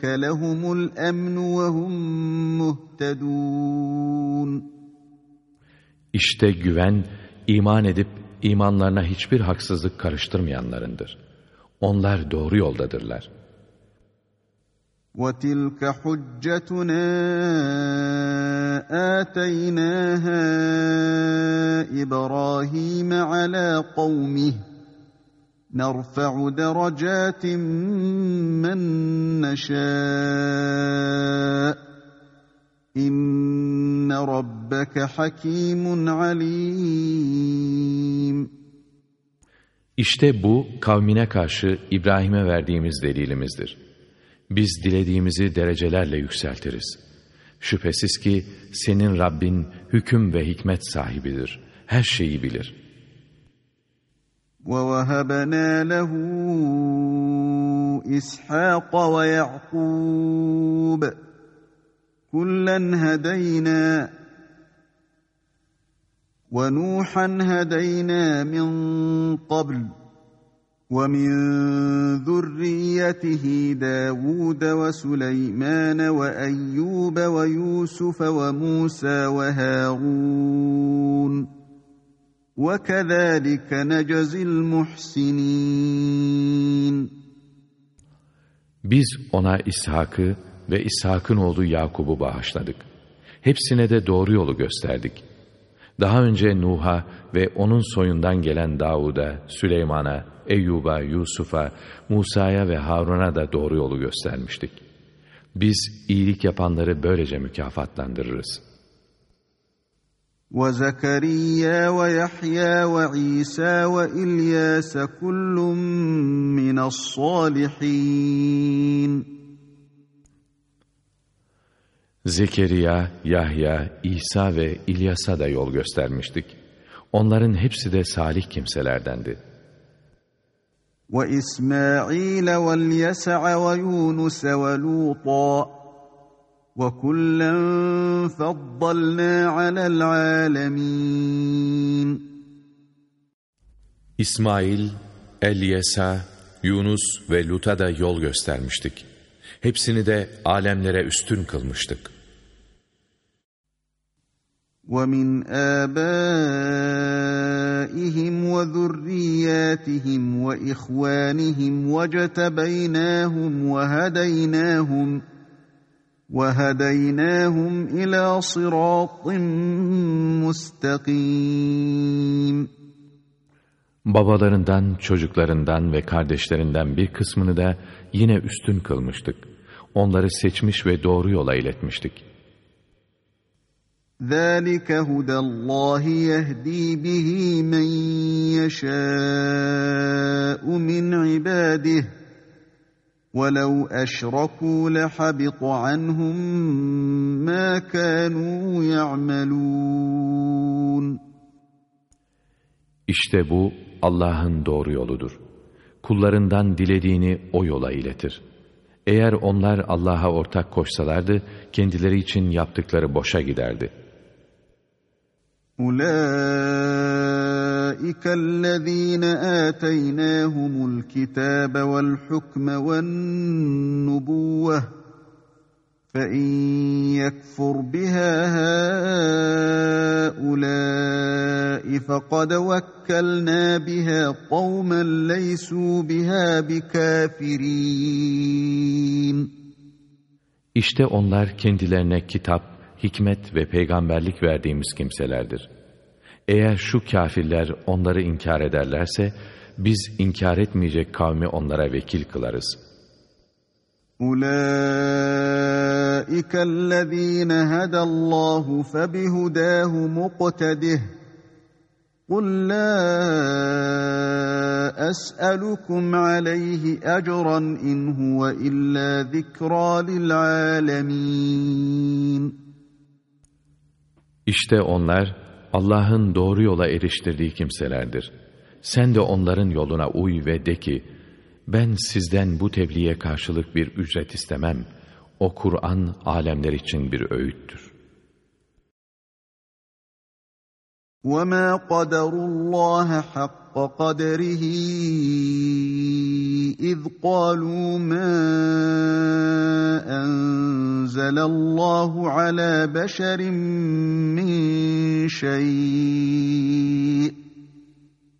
لهم الأمن وهم مهتدون İşte güven, iman edip imanlarına hiçbir haksızlık karıştırmayanlarındır. Onlar doğru yoldadırlar.'' وتلك حجتنا آتيناها إبراهيم على قومه. نرفع درجات من نشاء. إن ربك حكيم عليم. İşte bu kavmine karşı İbrahim'e verdiğimiz delilimizdir. Biz dilediğimizi derecelerle yükseltiriz. Şüphesiz ki senin Rabbin hüküm ve hikmet sahibidir. Her şeyi bilir. وَوَهَبَنَا لَهُ إِسْحَاقَ وَيَعْقُوبَ كُلًّا هَدَيْنَا وَنُوحًا هَدَيْنَا مِنْ قَبْلُ ومن ذريته داود وسليمان وأيوب ويوسف وموسى وهارون وكذلك نجزي المحسنين Biz ona İshak'ı ve İshak'ın oğlu Yakub'u bağışladık. Hepsine de doğru yolu gösterdik. Daha önce Nuh'a ve onun soyundan gelen Davud'a, Süleyman'a, Eyyub'a, Yusuf'a, Musa'ya ve Harun'a da doğru yolu göstermiştik. Biz iyilik yapanları böylece mükafatlandırırız. وَزَكَرِيَّا وَيَحْيَا وَعِيسَى وَإِلْيَاسَ كُلٌّ مِّنَ الصَّالِحِينَ Zekeriya, Yahya, İsa ve İlyas'a da yol göstermiştik. Onların hepsi de salih kimselerdendi. وَإِسْمَاعِيلَ وَالْيَسَعَ وَيُونُسَ وَلُوطًا وَكُلًّا فَضَّلْنَا عَلَى الْعَالَمِينَ İsmail, Elyesa, Yunus ve Lut'a da yol göstermiştik. Hepsini de alemlere üstün kılmıştık.'' ومن آبائهم وذرياتهم وإخوانهم وجتبيناهم وهديناهم وهديناهم إلى صراط مستقيم Babalarından, çocuklarından ve kardeşlerinden bir kısmını da yine üstün kılmıştık. Onları seçmiş ve doğru yola iletmiştik. ذلك هدى الله يهدي به من يشاء من عباده ولو أشركوا لحبط عنهم ما كانوا يعملون İşte bu Allah'ın doğru yoludur. kullarından dilediğini o yola iletir. Eğer onlar Allah'a ortak koşsalardı, kendileri için yaptıkları boşa giderdi. أُولَٰئِكَ الَّذ۪ينَ آتَيْنَاهُمُ الْكِتَابَ وَالْحُكْمَ وَالنُّبُوَّةِ فَاِنْ يَكْفُرْ بِهَا هَٰؤُلَاءِ فَقَدْ وَكَّلْنَا بِهَا قَوْمًا لَيْسُوا بِهَا بِكَافِرِينَ İşte onlar kendilerine kitap, hikmet ve peygamberlik verdiğimiz kimselerdir. Eğer şu kafirler onları inkar ederlerse, biz inkar etmeyecek kavmi onlara vekil kılarız.'' أولئك الذين هدى الله فبهداه مقتده قل لا أسألكم عليه أجرا إن هو إلا ذكرى للعالمين işte onlar Allah'ın doğru yola eriştirdiği kimselerdir. Sen de onların yoluna uy ve de ki, ben sizden bu tebliğe karşılık bir ücret istemem. O Kur'an alemler için bir öğüttür. وَمَا قَدَرُ اللّٰهَ حَقَّ قَدَرِهِ إِذْ قَالُوا مَا أَنْزَلَ اللّٰهُ عَلَى بَشَرٍ مِّنْ شَيْءٍ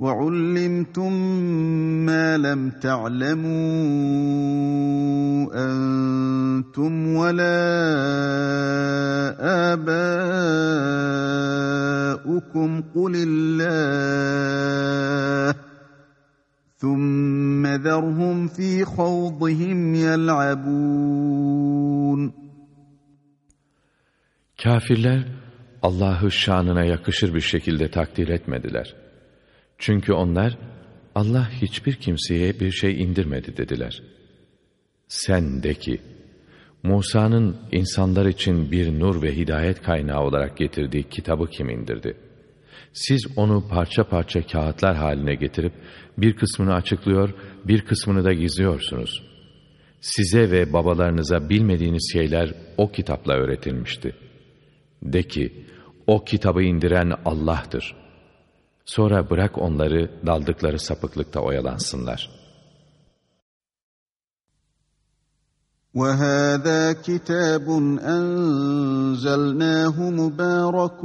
وَعُلِّمْتُمْ مَا لَمْ تَعْلَمُوا أَنْتُمْ وَلَا آبَاؤُكُمْ. قُلِ اللَّهُ. ثُمَّ ذَرْهُمْ فِي خَوْضِهِمْ يَلْعَبُونَ. Kafirler Allah'ı şanına yakışır bir şekilde takdir etmediler. Çünkü onlar Allah hiçbir kimseye bir şey indirmedi dediler. Sen de ki Musa'nın insanlar için bir nur ve hidayet kaynağı olarak getirdiği kitabı kim indirdi? Siz onu parça parça kağıtlar haline getirip bir kısmını açıklıyor, bir kısmını da gizliyorsunuz. Size ve babalarınıza bilmediğiniz şeyler o kitapla öğretilmişti. De ki, o kitabı indiren Allah'tır.'' Sonra bırak onları daldıkları sapıklıkta oyalansınlar. وَهَذَا كِتَابٌ أَنزَلْنَاهُ مُبَارَكٌ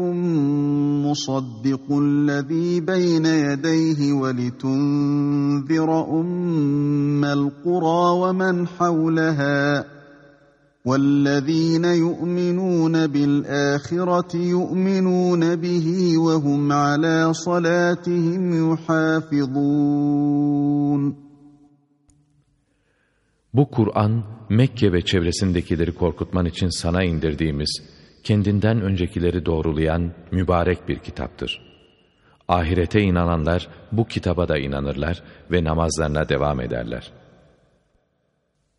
مُصَدِّقُ الَّذ۪ي بَيْنَ يَدَيْهِ وَلِتُنذِرَ أُمَّ الْقُرَى وَمَنْ حَوْلَهَا وَالَّذ۪ينَ يُؤْمِنُونَ بِالْآخِرَةِ يُؤْمِنُونَ بِهِ وَهُمْ عَلَى صَلَاتِهِمْ يُحَافِظُونَ Bu Kur'an, Mekke ve çevresindekileri korkutman için sana indirdiğimiz, kendinden öncekileri doğrulayan mübarek bir kitaptır. Ahirete inananlar bu kitaba da inanırlar ve namazlarına devam ederler.''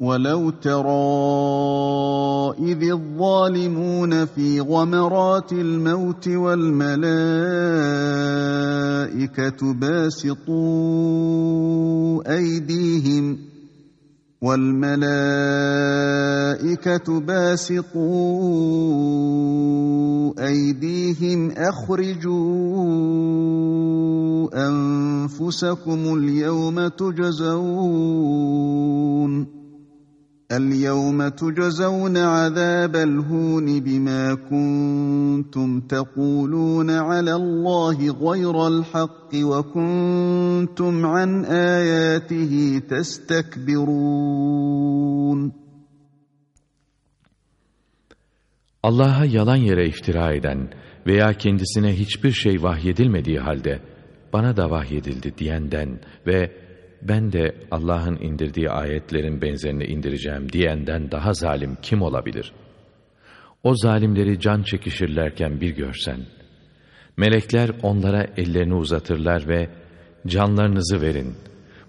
ولو ترى اذ الظالمون في غمرات الموت والملائكه باسطوا ايديهم والملائكة باسطوا أيديهم أخرجوا أنفسكم اليوم تجزون اليوم تجزون عذاب الهون بما كنتم تقولون على الله غير الحق وكنتم عن آياته تستكبرون Allah'a yalan yere iftira eden veya kendisine hiçbir şey vahyedilmediği halde bana da vahyedildi diyenden ve ben de Allah'ın indirdiği ayetlerin benzerini indireceğim diyenden daha zalim kim olabilir? O zalimleri can çekişirlerken bir görsen, melekler onlara ellerini uzatırlar ve canlarınızı verin.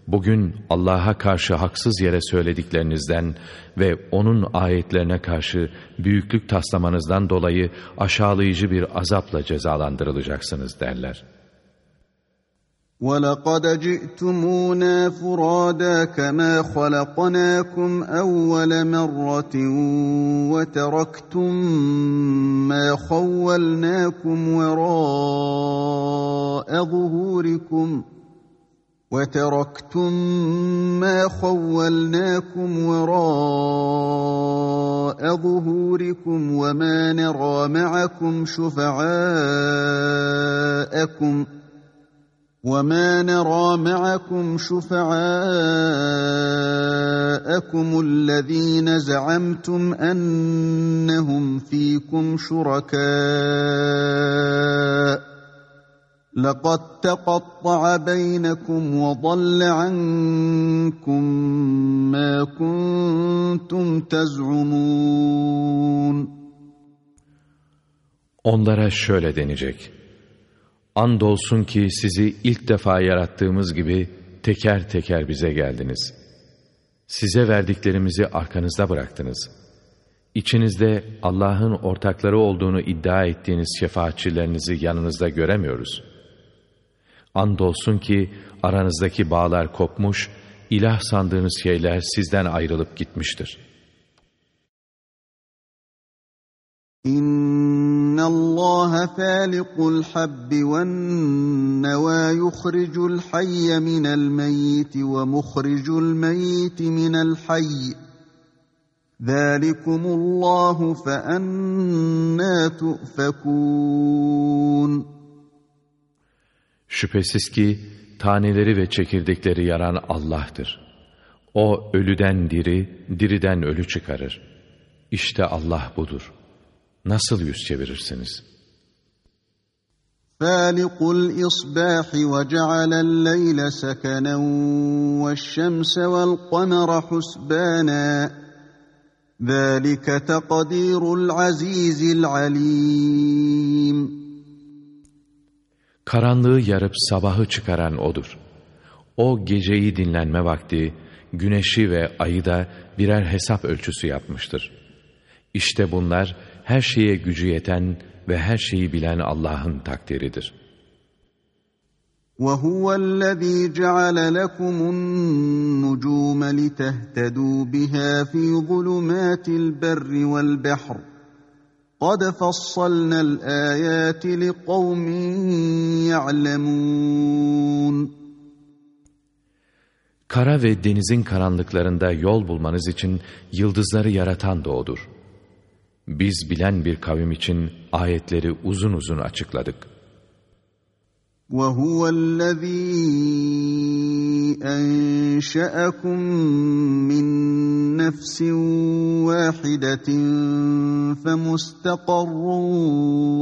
Bugün Allah'a karşı haksız yere söylediklerinizden ve O'nun ayetlerine karşı büyüklük taslamanızdan dolayı aşağılayıcı bir azapla cezalandırılacaksınız derler.'' وَلَقَدْ جِئْتُمُونَا فُرَادَى كَمَا خَلَقْنَاكُمْ أَوَّلَ مَرَّةٍ وَتَرَكْتُم مَّا خَوَّلْنَاكُمْ وَرَاءَ ظُهُورِكُمْ وَتَرَكْتُم مَّا خَوَّلْنَاكُمْ وَرَاءَ ظُهُورِكُمْ وَمَا نَرَىٰ مَعَكُمْ شُفَعَاءَكُمْ ۚ وما نرى معكم شفعاءكم الذين زعمتم انهم فيكم شركاء لقد تقطع بينكم وضل عنكم ما كنتم تزعمون Onlara şöyle denecek. Andolsun ki sizi ilk defa yarattığımız gibi teker teker bize geldiniz. Size verdiklerimizi arkanızda bıraktınız. İçinizde Allah'ın ortakları olduğunu iddia ettiğiniz şefaatçilerinizi yanınızda göremiyoruz. Andolsun ki aranızdaki bağlar kopmuş, ilah sandığınız şeyler sizden ayrılıp gitmiştir.'' İnna Allah falikul habbi ven nevâ yuhricul hayye minel meyyiti ve muhricul meyyiti minel hayy. Zalikumullahu fe. Şüphesiz ki taneleri ve çekirdekleri yaran Allah'tır. O ölüden diri, diriden ölü çıkarır. İşte Allah budur.'' Nasıl yüz çevirirsiniz? فالق الإصباح وجعل الليل سكنا والشمس والقمر حسبانا ذلك تقدير العزيز العليم Karanlığı yarıp sabahı çıkaran O'dur. O geceyi dinlenme vakti, güneşi ve ayı da birer hesap ölçüsü yapmıştır. İşte bunlar her şeye gücü yeten ve her şeyi bilen Allah'ın takdiridir. وَهُوَ الَّذ۪ي جَعَلَ لَكُمُ النُّجُومَ لِتَهْتَدُوا بِهَا ف۪ي ظُلُمَاتِ الْبَرِّ وَالْبَحْرِ قَدْ فَصَّلْنَا الْآيَاتِ لِقَوْمٍ يَعْلَمُونَ Kara ve denizin karanlıklarında yol bulmanız için yıldızları yaratan da O'dur. Biz bilen bir kavim için ayetleri uzun uzun açıkladık. وَهُوَ الَّذ۪ي أَنْشَأَكُمْ مِنْ نَفْسٍ وَاحِدَةٍ فَمُسْتَقَرٌّ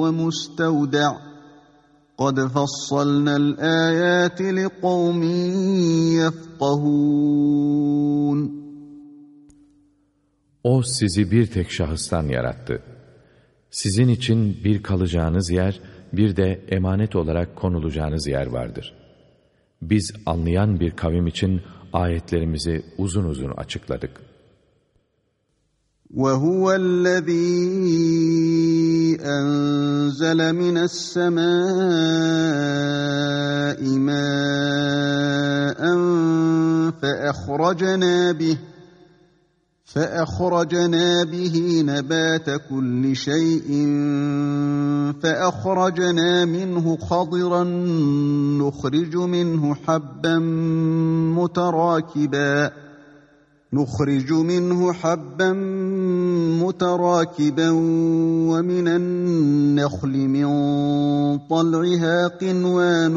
وَمُسْتَوْدَعٌ قَدْ فَصَّلْنَا الْآيَاتِ لِقَوْمٍ يَفْقَهُونَ O sizi bir tek şahıstan yarattı. Sizin için bir kalacağınız yer, bir de emanet olarak konulacağınız yer vardır. Biz anlayan bir kavim için ayetlerimizi uzun uzun açıkladık. وَهُوَ الَّذ۪ي أَنْزَلَ مِنَ السَّمَاءِ مَاءً فَأَخْرَجَنَا بِهِ فأخرجنا به نبات كل شيء فأخرجنا منه خضرا نخرج منه حبا متراكبا نخرج منه حبا متراكبا ومن النخل من طلعها قنوان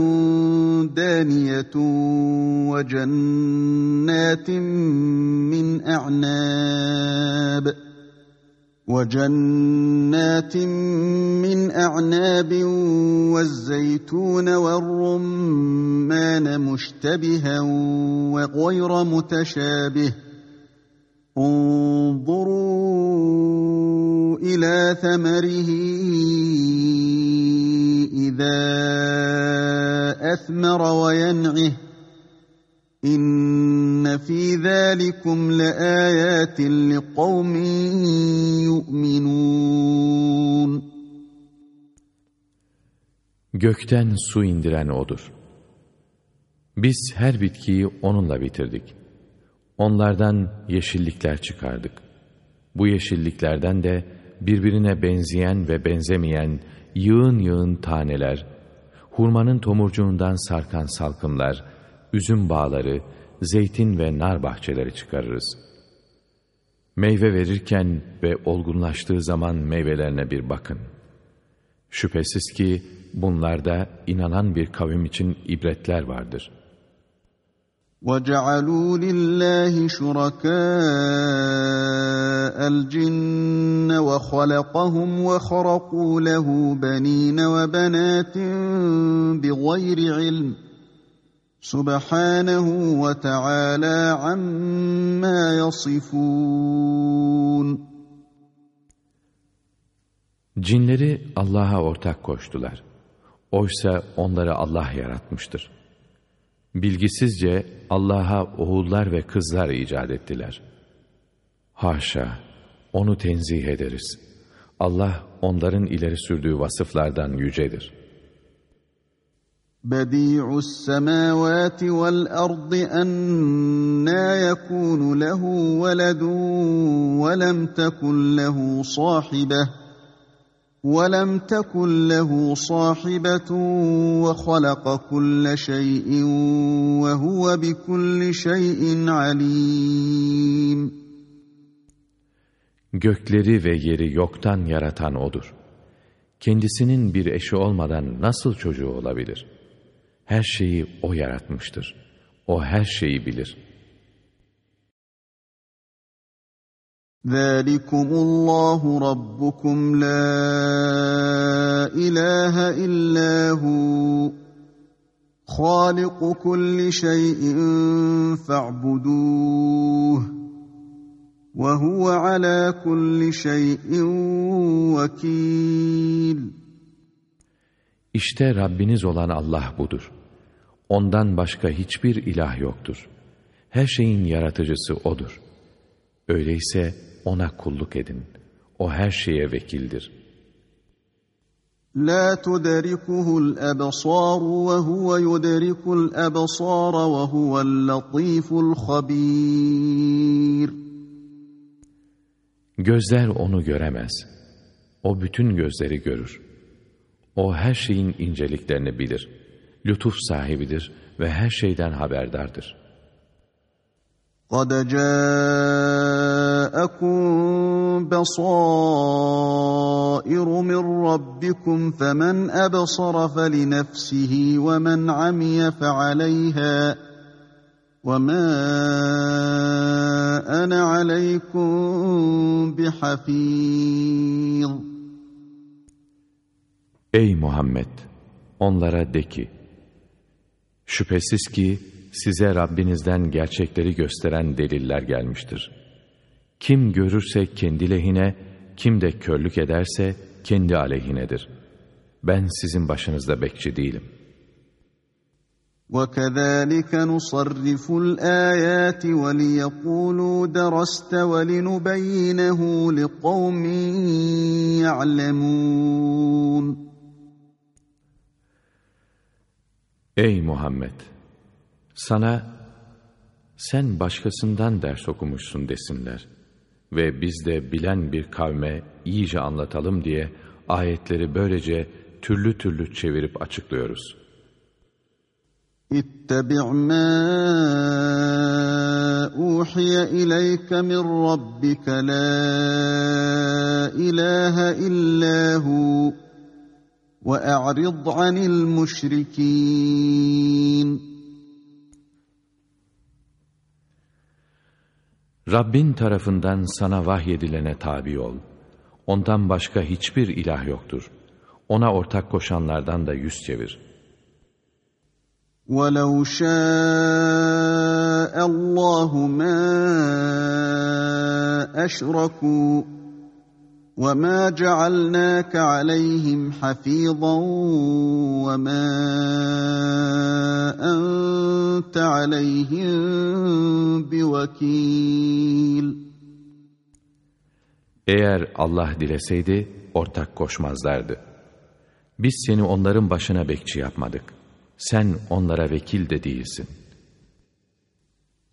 دانية وجنات من أعناب وجنات من أعناب والزيتون والرمان مشتبها وغير متشابه ۖ انظروا إلى ثمره إذا أثمر وينعه إن في ذلكم لآيات لقوم يؤمنون Gökten su indiren O'dur. Biz her bitkiyi O'nunla bitirdik. Onlardan yeşillikler çıkardık. Bu yeşilliklerden de birbirine benzeyen ve benzemeyen yığın yığın taneler, hurmanın tomurcuğundan sarkan salkımlar, üzüm bağları, zeytin ve nar bahçeleri çıkarırız. Meyve verirken ve olgunlaştığı zaman meyvelerine bir bakın. Şüphesiz ki bunlarda inanan bir kavim için ibretler vardır.'' وَجَعَلُوا لِلَّهِ شُرَكَاءَ الْجِنَّ وَخَلَقَهُمْ وَخَرَقُوا لَهُ بَنِينَ وَبَنَاتٍ بِغَيْرِ عِلْمٍ سُبْحَانَهُ وَتَعَالَى عَمَّا يَصِفُونَ Cinleri Allah'a ortak koştular. Oysa onları Allah yaratmıştır. Bilgisizce Allah'a oğullar ve kızlar icat ettiler. Haşa, onu tenzih ederiz. Allah onların ileri sürdüğü vasıflardan yücedir. بديع السماوات والأرض أنا يكون له ولد ولم تكن له صاحبه وَلَمْ تَكُنْ لَهُ صَاحِبَةٌ وَخَلَقَ كُلَّ شَيْءٍ وَهُوَ بِكُلِّ شَيْءٍ عَلِيمٌ Gökleri ve yeri yoktan yaratan O'dur. Kendisinin bir eşi olmadan nasıl çocuğu olabilir? Her şeyi O yaratmıştır. O her şeyi bilir.'' ذلكم الله ربكم لا إله إلا هو خالق كل شيء فاعبدوه وهو على كل شيء وكيل İşte Rabbiniz olan Allah budur. Ondan başka hiçbir ilah yoktur. Her şeyin yaratıcısı O'dur. Öyleyse ona kulluk edin. O her şeye vekildir. La tudrikuhul absar ve huve yudrikul absar ve huvel latiful habir. Gözler onu göremez. O bütün gözleri görür. O her şeyin inceliklerini bilir. Lütuf sahibidir ve her şeyden haberdardır. قَدْ جَاءَكُم بَصَائِرُ مِن رَّبِّكُمْ فَمَنْ أَبْصَرَ فَلِنَفْسِهِ وَمَنْ عَمِيَ فَعَلَيْهَا وَمَا أَنَا عَلَيْكُم بِحَفِيظٍ Ey Muhammed! Onlara de ki, şüphesiz ki size Rabbinizden gerçekleri gösteren deliller gelmiştir. Kim görürse kendi lehine, kim de körlük ederse kendi aleyhinedir. Ben sizin başınızda bekçi değilim. وَكَذَٰلِكَ نُصَرِّفُ الْآيَاتِ وَلِيَقُولُوا دَرَسْتَ وَلِنُبَيِّنَهُ لِقَوْمٍ يَعْلَمُونَ Ey Muhammed! sana sen başkasından ders okumuşsun desinler ve biz de bilen bir kavme iyice anlatalım diye ayetleri böylece türlü türlü çevirip açıklıyoruz. İttebi' ma uhiye ileyke min rabbike la ilahe illahu ve a'rid anil müşrikîn.'' Rabbin tarafından sana vahyedilene tabi ol. Ondan başka hiçbir ilah yoktur. Ona ortak koşanlardan da yüz çevir. وَلَوْ شَاءَ اللّٰهُ مَا أَشْرَكُوا وَمَا جَعَلْنَاكَ عَلَيْهِمْ حَفِيظًا وَمَا أَنْتَ عَلَيْهِمْ بِوَكِيلٍ Eğer Allah dileseydi ortak koşmazlardı. Biz seni onların başına bekçi yapmadık. Sen onlara vekil de değilsin.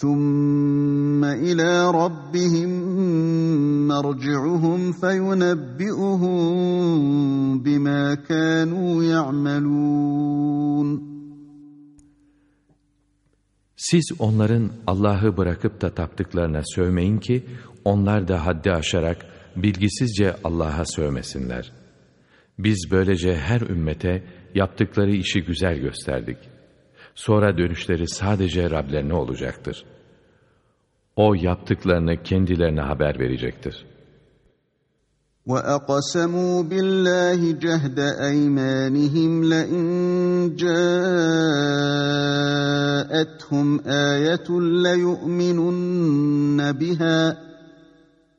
ثم إلى ربهم مرجعهم فينبئهم بما كانوا يعملون Siz onların Allah'ı bırakıp da taptıklarına sövmeyin ki onlar da haddi aşarak bilgisizce Allah'a sövmesinler. Biz böylece her ümmete yaptıkları işi güzel gösterdik. Sonra dönüşleri sadece Rablerine olacaktır. O yaptıklarını kendilerine haber verecektir. وَأَقْسَمُوا بِاللّٰهِ جَهْدَ اَيْمَانِهِمْ لَاِنْ جَاءَتْهُمْ آيَةٌ لَيُؤْمِنُنَّ بِهَا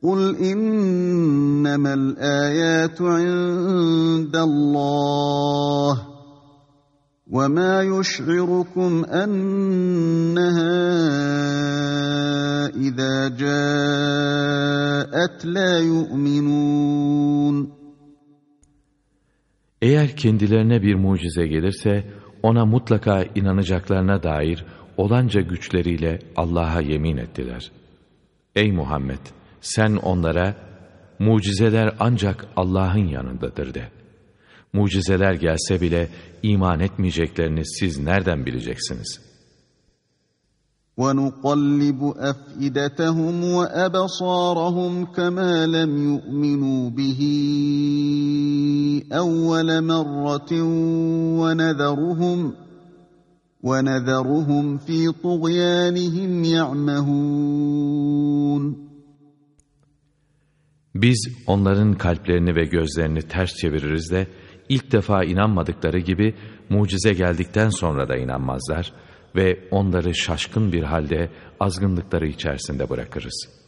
قُلْ اِنَّمَا الْآيَاتُ عِنْدَ اللّٰهِ وَمَا يُشْعِرُكُمْ أَنَّهَا إِذَا جَاءَتْ لَا يُؤْمِنُونَ Eğer kendilerine bir mucize gelirse, ona mutlaka inanacaklarına dair olanca güçleriyle Allah'a yemin ettiler. Ey Muhammed! Sen onlara, mucizeler ancak Allah'ın yanındadır de. Mucizeler gelse bile iman etmeyeceklerini siz nereden bileceksiniz? وَنُقَلِّبُ أَفْئِدَتَهُمْ وَأَبْصَارَهُمْ كَمَا لَمْ يُؤْمِنُوا بِهِ أَوَّلَ مَرَّةٍ وَنَذَرُهُمْ وَنَذَرُهُمْ فِي طُغْيَانِهِمْ يَعْمَهُونَ Biz onların kalplerini ve gözlerini ters çeviririz de ilk defa inanmadıkları gibi mucize geldikten sonra da inanmazlar ve onları şaşkın bir halde azgınlıkları içerisinde bırakırız.''